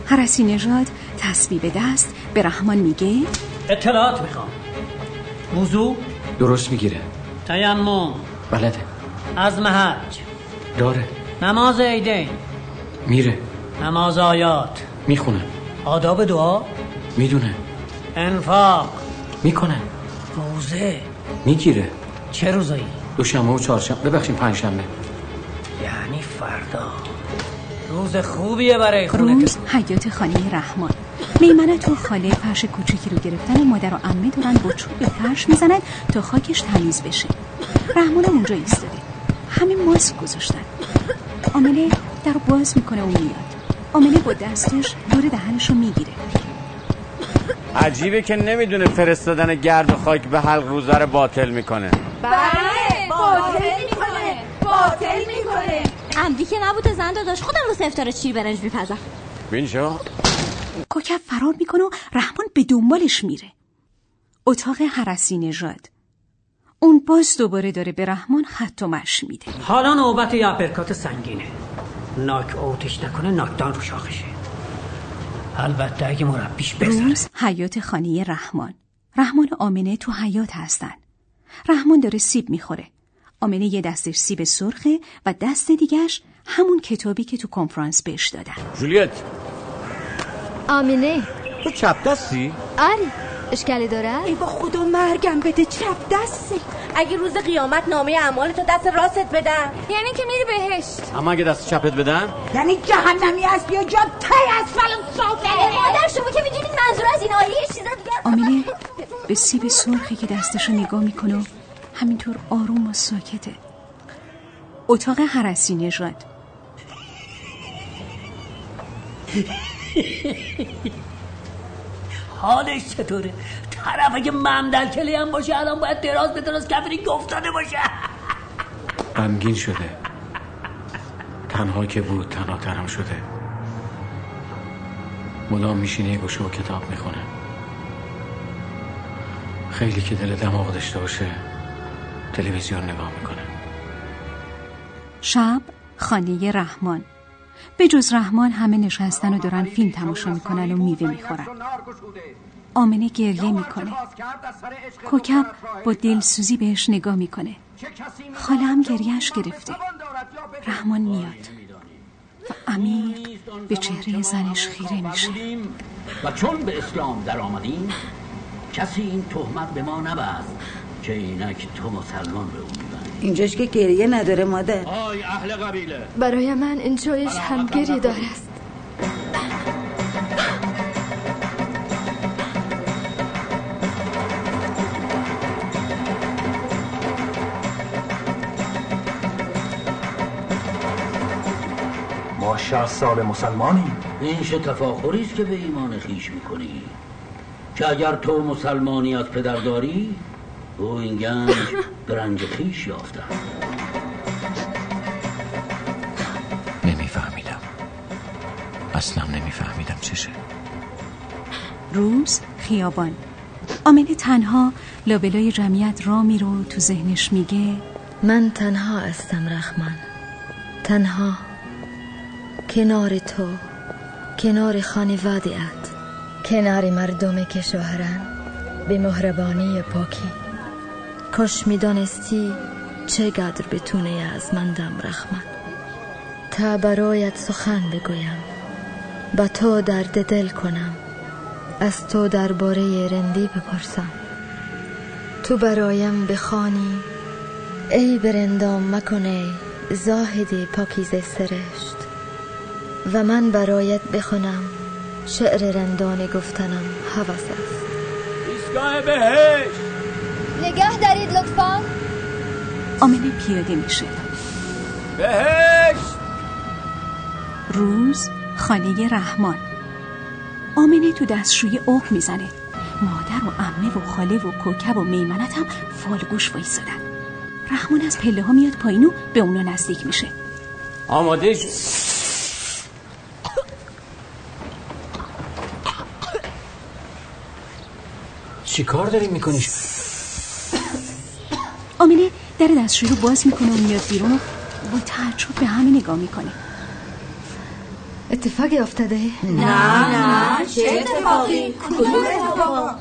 حرسی نژاد تصویب دست به رحمان میگه اطلاعات می‌خوام. وضو درست می‌گیره. تیمم. بلده از محج. داره. نماز عیدین. میره. نماز آیات. می‌خونه. آداب دعا؟ می‌دونه. انفاق. می‌کنه. روزه. می‌گیره. چه روزایی؟ دوشنبه و چهارشنبه. ببخشید پنجشنبه. یعنی فردا. روز خوبیه برای خونه. روز حیات خانه رحمان. میمنت و خاله فرش کوچکی رو گرفتن مادر و عمه دارن با چوب به فرش می‌زنن تا خاکش تمیز بشه. رحمان اونجا ایستاده. همه ماسک گذاشتن. آمنه در باز می‌کنه و میاد. آمنه با دستش دور دهنش رو می‌گیره. عجیبه که نمی‌دونه فرستادن گرد و خاک به حلق روزه رو باطل می‌کنه. بله باطل می‌کنه باطل می‌کنه. عمدی که نبوده زن داشت خودم رو سفتار چیر برنج میپزم؟ بین شو کوکب فرار می‌کنه و رحمان به دنبالش میره. اتاق حرسی نژاد اون باز دوباره داره به رحمان خط و مش میده. حالا نوبت یه اپرکات سنگینه. ناک اوتش نکنه ناکدان رو شاخشه. البته اگه مربیش بزنه. حیات خانه رحمان. رحمان و آمنه تو حیات هستن. رحمان داره سیب می‌خوره. آمنه یه دستش سیب سرخه و دست دیگش همون کتابی که تو کنفرانس بهش دادن. جولیت آمینه. تو چپ دستی؟ آری اشکالی داره؟ ای با خدا مرگم بده چپ دستی. اگه روز قیامت نامه اعمال تو دست راست بدن یعنی که میری بهشت. اما اگه دست چپت بدن یعنی جهنمی است بیا جا تی اسفل صافه مادر شما که می‌دونید منظور از این آیه چیزا دیگه آمینه به سیب سرخی که دستشو نگاه می‌کنه و همینطور آروم و ساکته. اتاق حرسی نژاد. حالش چطوره؟ طرف اگه ممدل کلی هم باشه الان باید دراز به دراز کفری گفتاده باشه. غمگین شده. تنها که بود تنها ترم شده. مدام میشینه یه گوشه و کتاب می‌خونه. خیلی که دل دماغ داشته باشه تلویزیون نگاه می‌کنه. شب خانه رحمان. به جز رحمان همه نشستن و دارن فیلم تماشا می‌کنن و میوه می‌خورن. آمنه گریه می‌کنه. کوکب با دلسوزی بهش نگاه می‌کنه. خاله هم گریهش گرفته. رحمان میاد و عمیق به چهره زنش خیره میشه. و چون به اسلام در آمدیم کسی این تهمت به ما نبست که اینک تو مسلمان به اون اینجاش که گریه نداره مادر. آی اهل قبیله. برای من اینجایش هم گریه دار است. ما شهست سال مسلمانی این چه تفاخری است که به ایمان خیش می‌کنی؟ که اگر تو مسلمانی از پدر داری او این گنج به رنج خیش یافته نمیفهمیدم. اصلا نمیفهمیدم چشه روز خیابان. آمنه تنها لابلای جمعیت را میره و تو ذهنش میگه من تنها هستم رحمان. تنها. کنار تو. کنار خانوادهات. کنار مردم که شوهرن به مهربانی پاکی. کاش می‌دانستی چقدر بتونه از مندم رحمان تا برایت سخن بگویم با تو درد دل کنم از تو درباره رندی بپرسم. تو برایم بخوانی ای برندام مکنه زاهد پاکیزه سرشت. و من برایت بخونم شعر رندان گفتنم حوث است ایستگاه بهشت! نگه دارید لطفا. آمنه پیاده میشه بهشت! روز خانه رحمان. آمنه تو دستشوی اوه می‌زنه. مادر و عمه و خاله و کوکب و میمنت هم فالگوش وایسادن رحمان از پله ها میاد پایین و به اونا نزدیک میشه. آماده ش- چی کار داری می‌کنی؟ در دستشوی رو باز می‌کنه و میاد بیرون و با تعجب به همه نگاه می‌کنه. اتفاقی افتاده؟ نه نه. چه اتفاقی؟ کدوم اتفاق؟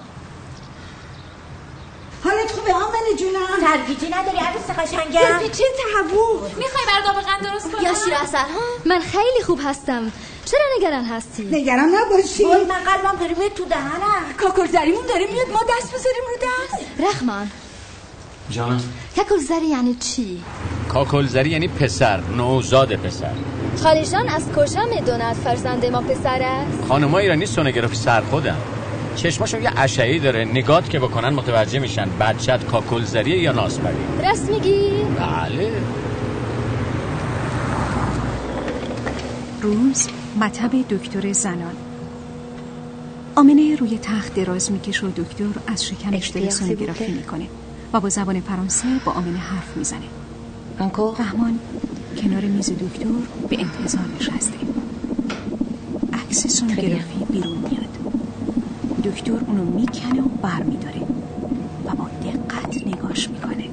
حالت خوبه آمنه جونم. ترگیجی نداری عروس قشنگم. چه تهوع. می‌خوای برای قند درست کنم یا شیر اصل ها؟ من خیلی خوب هستم. چرا نگران هستی؟ نگران نباشی. وای من قلبم داره میاد تو دهنم. کاکلزریمون داره میاد ما دست بذاریم رو دست. رحمان. جانم ککلزری یعنی چی؟ کاکلزری یعنی پسر نوزاد پسر خالیشان از کجا می‌دوند فرزند ما پسر است؟ خانمای ایرانی سونوگرافی سر خودم چشماشون یه اشعه‌ای داره نگات که بکنن متوجه میشن بچت کاکلزریه یا ناسپری راست میگی؟ بله روز مطب دکتر زنان آمنه روی تخت دراز می‌کشه و دکتر از شکمش داره سونوگرافی. می‌کنه و با زبان فرانسه با آمنه حرف می‌زنه. انکو رحمان کنار میز دکتر به انتظار نشسته عکس عکس سونوگرافی بیرون میاد. دکتر اونو می‌کنه و بر میداره و با دقت نگاش می‌کنه.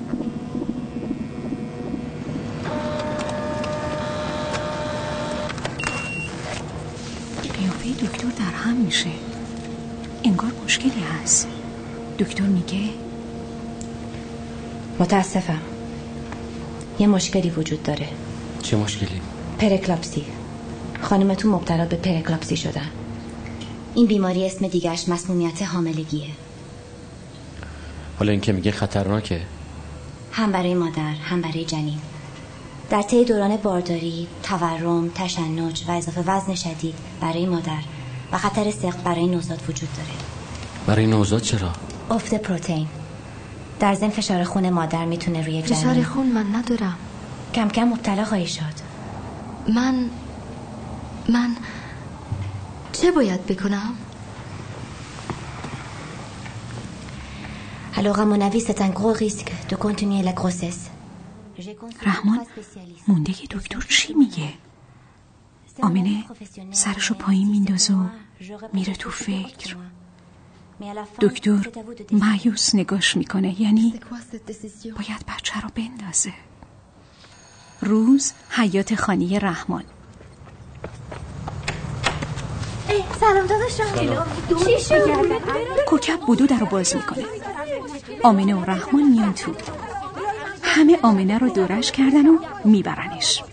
قیافه دکتر در هم میشه. انگار مشکلی هست. دکتر میگه متاسفم. یه مشکلی وجود داره. چه مشکلی؟ پره‌اکلامپسی. خانمتون مبتلا به پره‌اکلامپسی شدن. این بیماری اسم دیگرش مسمومیت حاملگیه. حالا این که میگه خطرناکه. هم برای مادر هم برای جنین. در طی دوران بارداری تورم تشنج و اضافه وزن شدید برای مادر و خطر سقط برای نوزاد وجود داره. برای نوزاد چرا؟ افت پروتئین. در ضمن فشار خون مادر می‌تونه روی جنین. فشار خون من ندارم. کم کم مبتلا خواهی شد. من من چه باید بکنم؟ Alors à mon avis c'est un gros risque de continuer la grossesse. رحمان مونده که دکتر چی میگه؟ آمنه سرشو پایین میندازه و میره تو فکر. دکتر معیوس نگاش می‌کنه. یعنی باید بچه رو بندازه. روز حیات خانی رحمان. سلام داداش؟ کوکب بودو در رو باز می‌کنه. آمنه و رحمان میان تو. همه آمنه رو دورش کردن و میبرنش.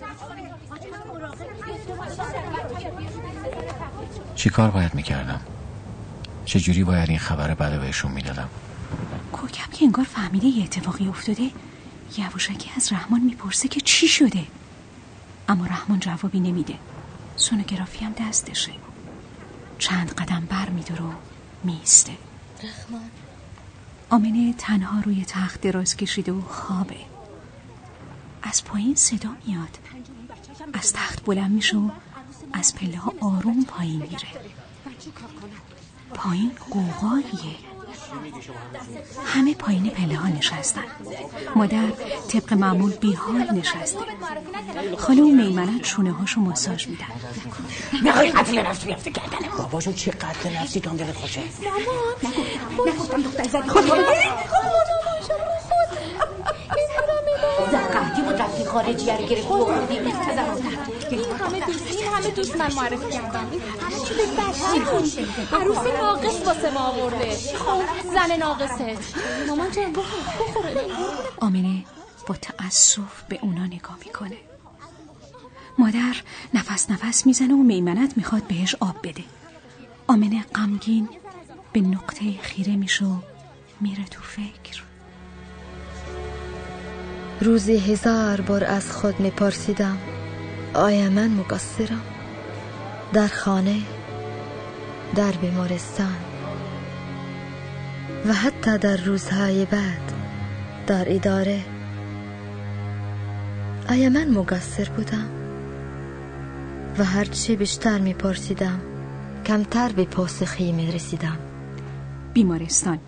چی کار باید می‌کردم؟ چجوری باید این خبر بده بهشون می‌دادم؟ کوکب که انگار فهمیده یه اتفاقی افتاده یواشکی از رحمان می‌پرسه که چی شده. اما رحمان جوابی نمیده. سونوگرافی هم دستشه. چند قدم بر میداره و میسته رحمان. آمنه تنها روی تخت دراز کشیده و خوابه. از پایین صدا میاد. از تخت بلند میشه و از پله ها آروم پایین میره. پایین قوقاییه. همه پایین پله ها نشستن. مادر طبق معمول بیحال نشسته. خاله و میمنت شونه هاشو ماساژ میدن. نخوای قتل نفس بیفته کردن باباشو چه قتل نفسی هم دلت خوشه نگفتم دختر زدی خود زقتی بود رفتی خارجی رو گرفتی و خوردی این همه دوست این همه دوست من معرفی کردم این همه چی به بچه عروس ناقص واسه ما آورده. خب زن ناقصه. مامان جان بخوره آمنه با تأسف به اونا نگاه می‌کنه. مادر نفس نفس می‌زنه و میمنت می‌خواد بهش آب بده. آمنه غمگین به نقطه خیره میشه و میره تو فکر. روزی هزار بار از خود میپرسیدم. آیا من مقصرم در خانه در بیمارستان. و حتی در روزهای بعد در اداره. آیا من مقصر بودم. و هرچی بیشتر میپرسیدم کمتر به پاسخی می‌رسیدم. بیمارستان.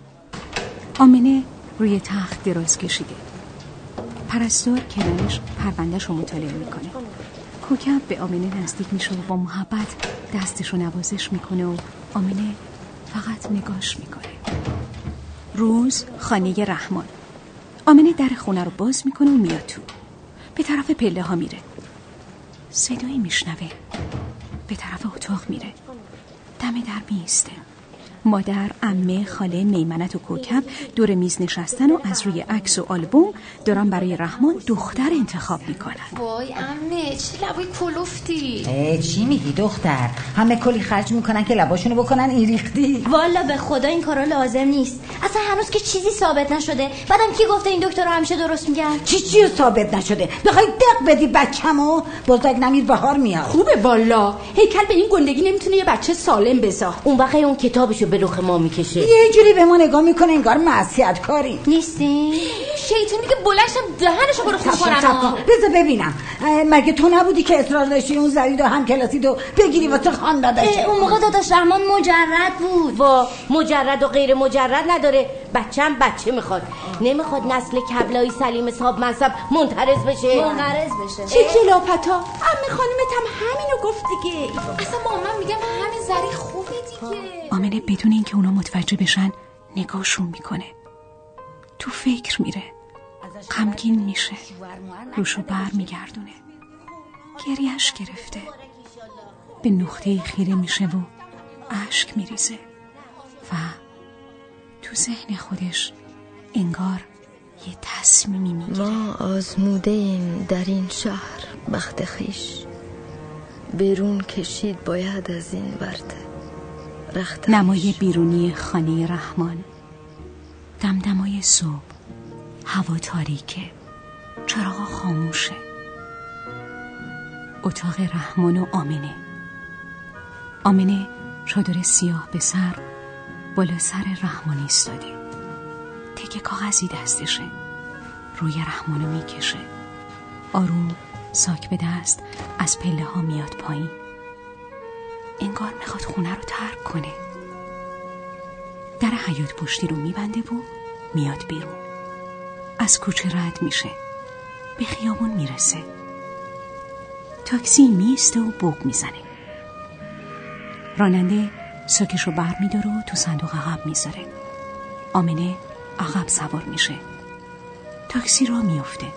آمنه روی تخت دراز کشیده. پرستار کنارش پروندهش رو مطالعه می‌کنه. کوکب به آمنه نزدیک میشه و با محبت دستش رو نوازش می‌کنه و آمنه فقط نگاش می‌کنه. روز خانه رحمان. آمنه در خونه رو باز می‌کنه و میاد تو. به طرف پله ها میره. صدایی میشنوه. به طرف اتاق میره. دم در میسته مادر، امه، خاله، میمنت و کوکب دور میز نشستن و از روی عکس و آلبوم دارن برای رحمان دختر انتخاب می‌کنن. وای امه چه لبای کلوفتی چی میگی دختر؟ همه کلی خرج می‌کنن که لباشونو بکنن این ریختی. والا به خدا این کارا لازم نیست. اصلا هنوز که چیزی ثابت نشده. بعدم کی گفته این دکتر همیشه درست میگن چی چی ثابت نشده؟ بخوای دق بدی بچه‌مو؟ بزرگ نمیر بهار میاد. خوبه والا. هیکل به این گندگی نمی‌تونه یه بچه سالم بسا اون وقت اون کتابشو به رخ ما می‌کشه. یه جوری به ما نگاه می‌کنه انگار معصیت کاری. نیستی؟ شیطون میگه بلشم دهنشو برو خوب کنم. بذار ببینم. مگه تو نبودی که اصرار داشتی اون زرید و هم کلاسی دو بگیری واسه خان داداش؟ اون موقع داداش رحمان مجرد بود. وا مجرد و غیر مجرد نداره. بچم بچه می‌خواد. نمی‌خواد نسل کبلایی سلیم صاحب منصب منترز بشه. منقرض بشه. چه کلاپتا امی خانومت هم همینو گفت دیگه. اصلا با من میگم همین زری خوبه دیگه. آمنه بدون اینکه اونا متوجه بشن نگاهشون می‌کنه. تو فکر میره. غمگین میشه. روشو بر میگردونه گریهش گرفته. به نقطه خیره میشه و اشک میریزه. و تو ذهن خودش انگار یه تصمیمی می‌گیره. ما آزموده ایم در این شهر بخت خیش. بیرون کشید باید از این ورده نمای بیرونی خانه رحمان. دمدمای صبح. هوا تاریکه. چراغا خاموشه. اتاق رحمان و آمنه آمنه چادر سیاه به سر بالا سر رحمان ایستاده. تکه کاغذی دستشه. روی رحمانو می‌کشه. آروم ساک به دست از پله ها میاد پایین. انگار می‌خواد خونه رو ترک کنه. در حیات پشتی رو میبنده و میاد بیرون. از کوچه رد میشه. به خیابون می‌رسه. تاکسی میسته و بوق می‌زنه. راننده ساکش رو بر میداره و تو صندوق عقب می‌ذاره. آمنه عقب سوار میشه. تاکسی را میفته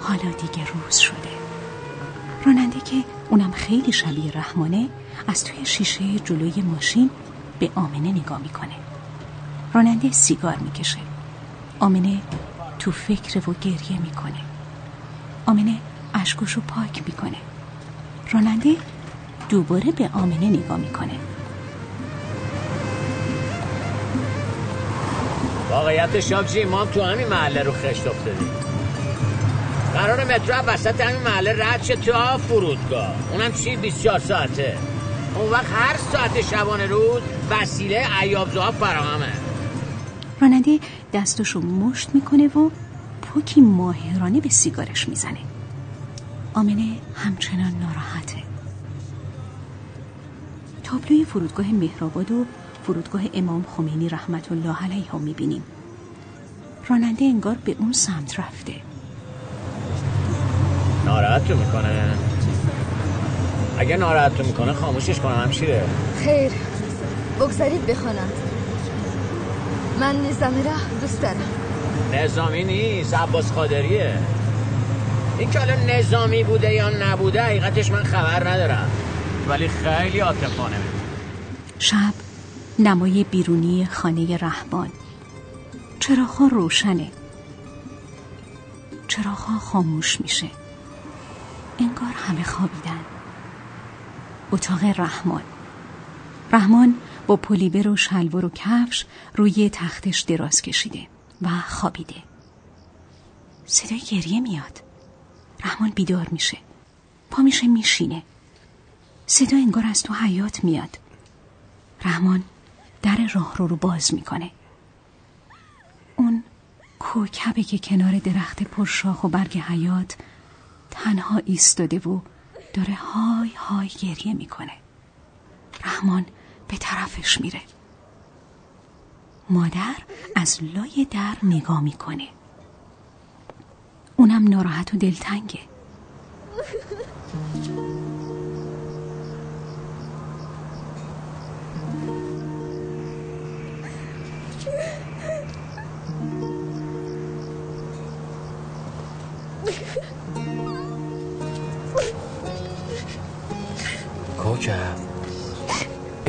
حالا دیگه روز شده. راننده که اونم خیلی شبیه رحمانه از توی شیشه جلوی ماشین به آمنه نگاه می‌کنه. راننده سیگار می‌کشه. آمنه تو فکر و گریه می‌کنه. آمنه اشکشو پاک می‌کنه. راننده دوباره به آمنه نگاه می‌کنه. واقعیت شابجی ما تو همین محله رو خشت افتادیم. قرار مترو وسط همین محله رد شه تو فرودگاه. اونم چی؟ 24 ساعته. اون وقت هر ساعت شبانه روز وسیله عیابزوها فراهمه. راننده دستشو مشت می‌کنه و پوکی ماهرانه به سیگارش می‌زنه. آمنه همچنان ناراحته. تابلوی فرودگاه مهرآباد و فرودگاه امام خمینی رحمت الله علیه ها می‌بینیم. راننده انگار به اون سمت رفته. ناراحت رو می‌کنه. اگه ناراحت رو می‌کنه خاموشش کنم همشیره خیر. بگذارید بخوانم. من نظامی را دوست دارم. نظامی نیست عباس خادریه این که حالا نظامی بوده یا نبوده حقیقتش من خبر ندارم. ولی خیلی عاطفانه. شب نمای بیرونی خانه رهبان چراغها روشنه. چراغها خاموش میشه. انگار همه خوابیدن. اتاق رحمان. رحمان با پلیبر و شلوار و کفش روی تختش دراز کشیده و خوابیده. صدای گریه میاد. رحمان بیدار میشه. پا میشه میشینه. صدا انگار از تو حیات میاد. رحمان در راه رو رو باز می‌کنه. اون کوکبه که کنار درخت پرشاخ و برگ حیات تنها ایستاده و داره های های گریه می‌کنه. رحمان به طرفش میره. مادر از لای در نگاه می‌کنه. اونم ناراحت و دلتنگه.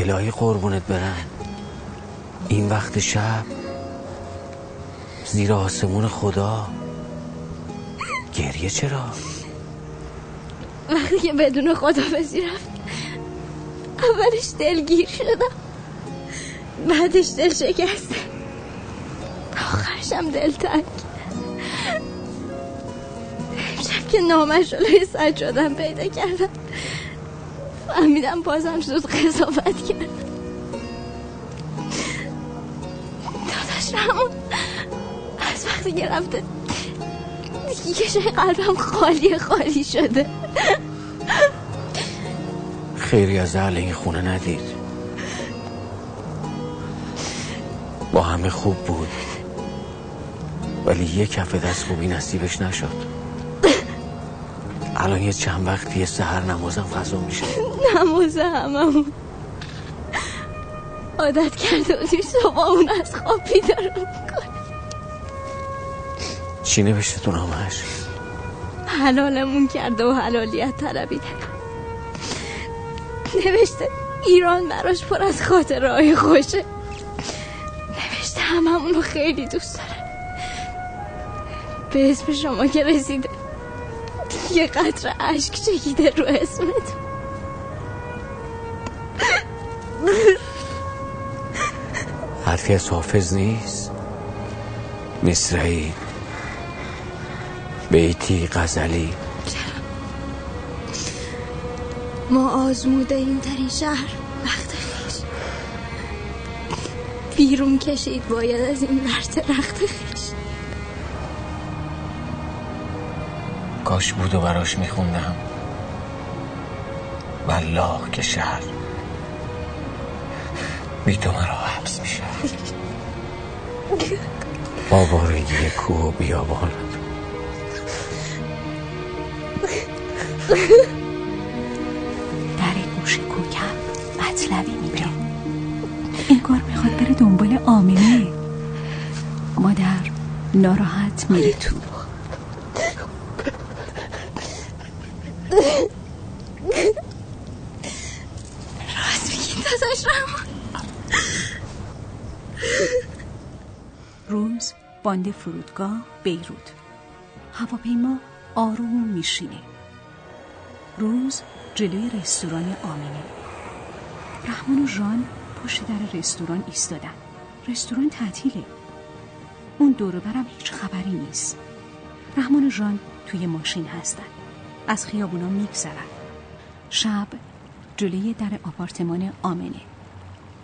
الهی قربونت برم این وقت شب زیر آسمون خدا. گریه چرا؟ وقتی که بدون خدا رفت. اولش دلگیر شدم. بعدش دل شکسته آخرشم دلتنگ امشب که نامش رو سجادم پیدا کردم. فهمیدم بازم زود قضاوت کردم داداش رحمان از وقتی که رفته جای قلبم خالی خالی شده. خیری از اهل این خونه ندید. با همه خوب بود. ولی یه کف دست خوبی نصیبش نشد. الان یه چند وقتی سهر نمازم قضا میشه. نماز هممون. عادت کرده بودیم صبح اون از خواب بیدار می‌کنه چی نوشته تو نامش حلالمون کرده و حلالیت طلبیده نوشته ایران براش پر از خاطرهای خوشه. نوشته هممون رو خیلی دوست داره به اسم شما که رسیده. یه قطر عشق چکیده رو اسمت. حرفی از حافظ نیست؟ مصرعی بیتی غزلی. ما آزموده این ترین شهر وقت خیش. بیرون کشید باید از این ورت رخت خیش. کاش بود و براش میخوندم. والله که شهر. بی تو مرا حبس میشه. با بارگی کوه و بیابانت در گوش کوکب مطلبی میگه. انگار می‌خواد بره دنبال آمینه. مادر ناراحت میره تو. راست میگی داداش روز باند فرودگاه بیروت. هواپیما آروم میشینه. روز جلوی رستوران آمینه. رحمان و ژان پشت در رستوران ایستادن. رستوران تعطیله. اون دور برم هیچ خبری نیست. رحمان و ژان توی ماشین هستن. از خیابونا میگذرن شب جلوی در آپارتمان آمنه.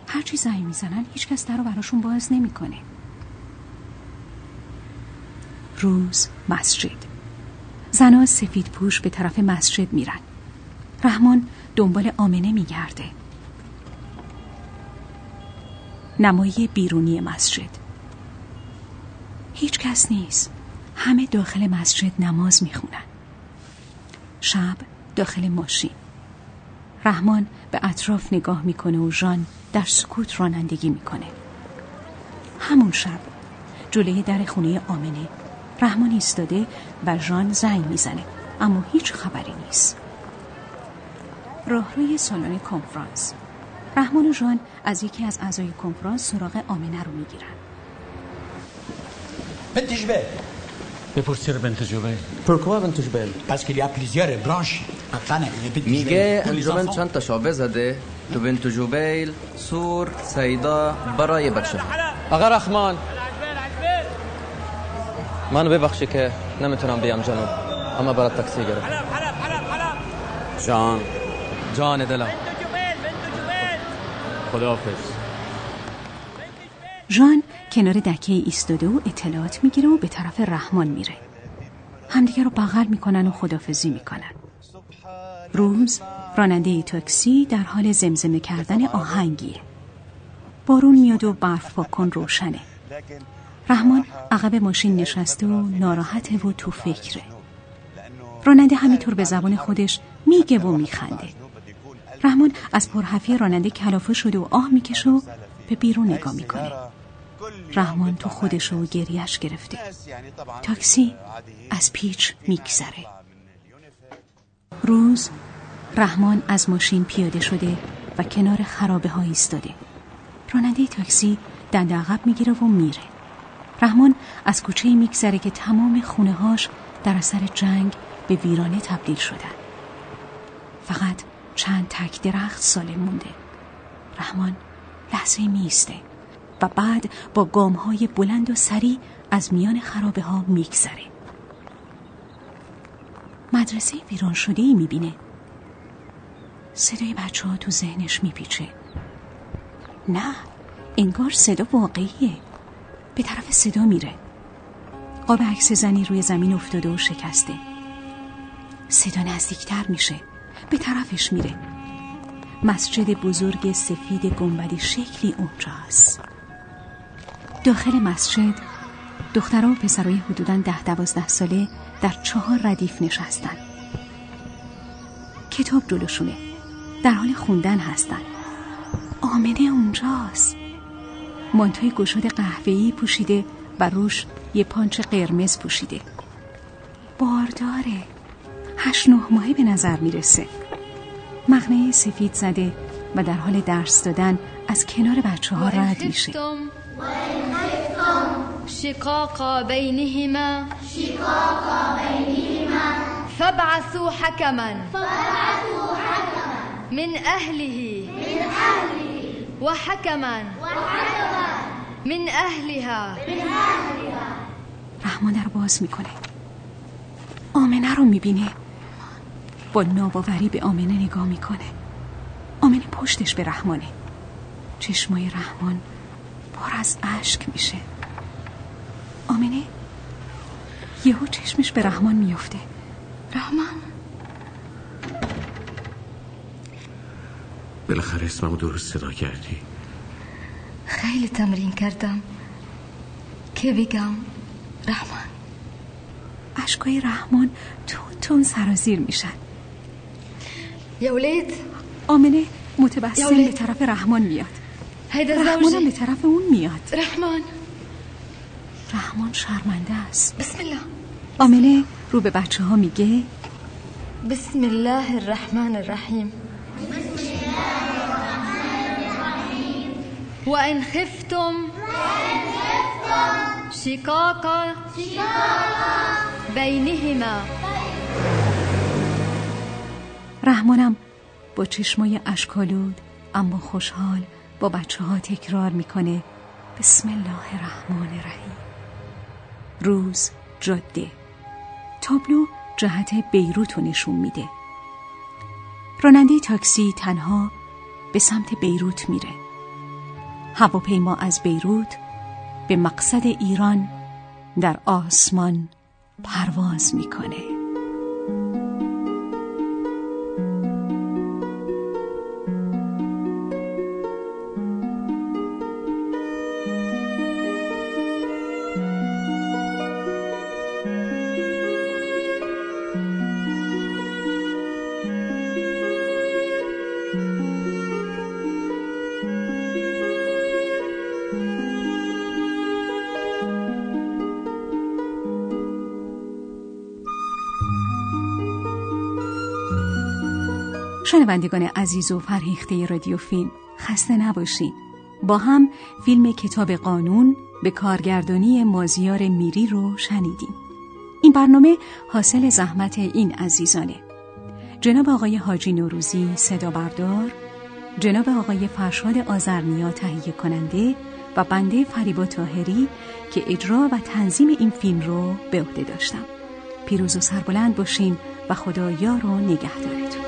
هرچی زنگ می‌زنن هیچکس در رو براشون باز نمی‌کنه. روز مسجد. زنها سفید پوش به طرف مسجد میرن. رحمان دنبال آمنه میگرده. نمایی بیرونی مسجد. هیچ کس نیست. همه داخل مسجد نماز می‌خونن. شب داخل ماشین. رحمان به اطراف نگاه می‌کنه و ژان در سکوت رانندگی می‌کنه. همون شب جلوی در خونه آمنه رحمان ایستاده و ژان زنگ می‌زنه اما هیچ خبری نیست. راهروی سالن کنفرانس. رحمان و ژان از یکی از اعضای کنفرانس سراغ آمنه رو می‌گیرن. بنت جبال بپرس چرا بنت جبال پرکوا بنت جبال Parce qu'il y a plusieurs branches. Attends, بنت میگه انجمن. چند تا شعبه زده؟ تو بنت جبیل سور سیدا برای بچه آقا رحمان. منو ببخشی که نمی‌تونم بیام جنوب. اما برات تاکسی گرفت جان. جان دلم. خداحافظ. ژان کنار دکه ایستاده و اطلاعات می‌گیره و به طرف رحمان میره. همدیگه رو بغل می‌کنن و خدافزی می‌کنن. روز راننده تاکسی در حال زمزمه کردن آهنگیه. بارون میاد و برف پاکن روشنه. رحمان عقب ماشین نشسته و ناراحته و تو فکره. راننده همینطور به زبان خودش میگه و میخنده. رحمان از پرحرفی راننده کلافه شده و آه می‌کشه و به بیرون نگاه می‌کنه. رحمان تو خودش و گریش گرفته. تاکسی از پیچ میگذره. روز رحمان از ماشین پیاده شده و کنار خرابه ها ایستاده. راننده تاکسی دند عقب می‌گیره و میره. رحمان از کوچه میگذره که تمام خونه هاش در اثر جنگ به ویرانه تبدیل شدن. فقط چند تک درخت سالم مونده. رحمان لحظه میسته و بعد با گام های بلند و سریع از میان خرابه ها میگذره. مدرسه ویران شده ای می‌بینه. صدای بچه ها تو ذهنش میپیچه. نه انگار صدا واقعیه. به طرف صدا میره. قاب عکس زنی روی زمین افتاده و شکسته. صدا نزدیکتر میشه. به طرفش میره. مسجد بزرگ سفید گنبدی شکلی اونجاست داخل مسجد دخترها و پسرای حدودا ده دوازده ساله در چهار ردیف نشستن. کتاب جلوشونه. در حال خوندن هستن. آمنه اونجاست. مانتوی گشاد قهوه‌ای پوشیده و روش یه پانچ قرمز پوشیده. بارداره. هشت نه ماهه به نظر می‌رسه. مغنه سفید زده و در حال درس دادن از کنار بچه ها رد میشه. شقاق بينهما. شقاق بينهما. فابعثوا حكما. فابعثوا حكما. من أهله. من أهله. وحكما. وحكما. من أهلها. من أهلها. رحمان رو باز می‌کنه. آمنه رو می‌بینه. با ناباوری به آمنه نگاه می‌کنه. آمنه پشتش به رحمانه. چشمای رحمان پر از اشک میشه. آمنه یهو چشمش به رحمان میافته. رحمان؟ بالاخره اسممو درست صدا کردی. خیلی تمرین کردم. که بگم؟ رحمان. اشکای رحمان تون تون سرازیر میشن. یا ولید آمنه متبسم به طرف رحمان میاد. رحمانم به طرف اون میاد. رحمان. رحمان شرمنده است. بسم الله. آمنه رو به بچه ها میگه. بسم الله الرحمن الرحیم. و ان خفتم. شقاق. بینهما. رحمانم با چشمای اشکالود اما خوشحال با بچه ها تکرار می‌کنه. بسم الله الرحمن الرحیم. روز جاده. تابلو جهت بیروت رو نشون میده. راننده تاکسی تنها به سمت بیروت میره. هواپیما از بیروت به مقصد ایران در آسمان پرواز می‌کنه. شنوندگان عزیز و فرهیخته رادیو فیلم خسته نباشید. با هم فیلم کتاب قانون به کارگردانی مازیار میری رو شنیدیم. این برنامه حاصل زحمت این عزیزانه. جناب آقای حاجی نوروزی صدا بردار جناب آقای فرشاد آزرنیا تهیه کننده و بنده فریبا تاهری که اجرا و تنظیم این فیلم رو به عهده داشتم. پیروز و سربلند باشین و خدا یار و نگهدارتون.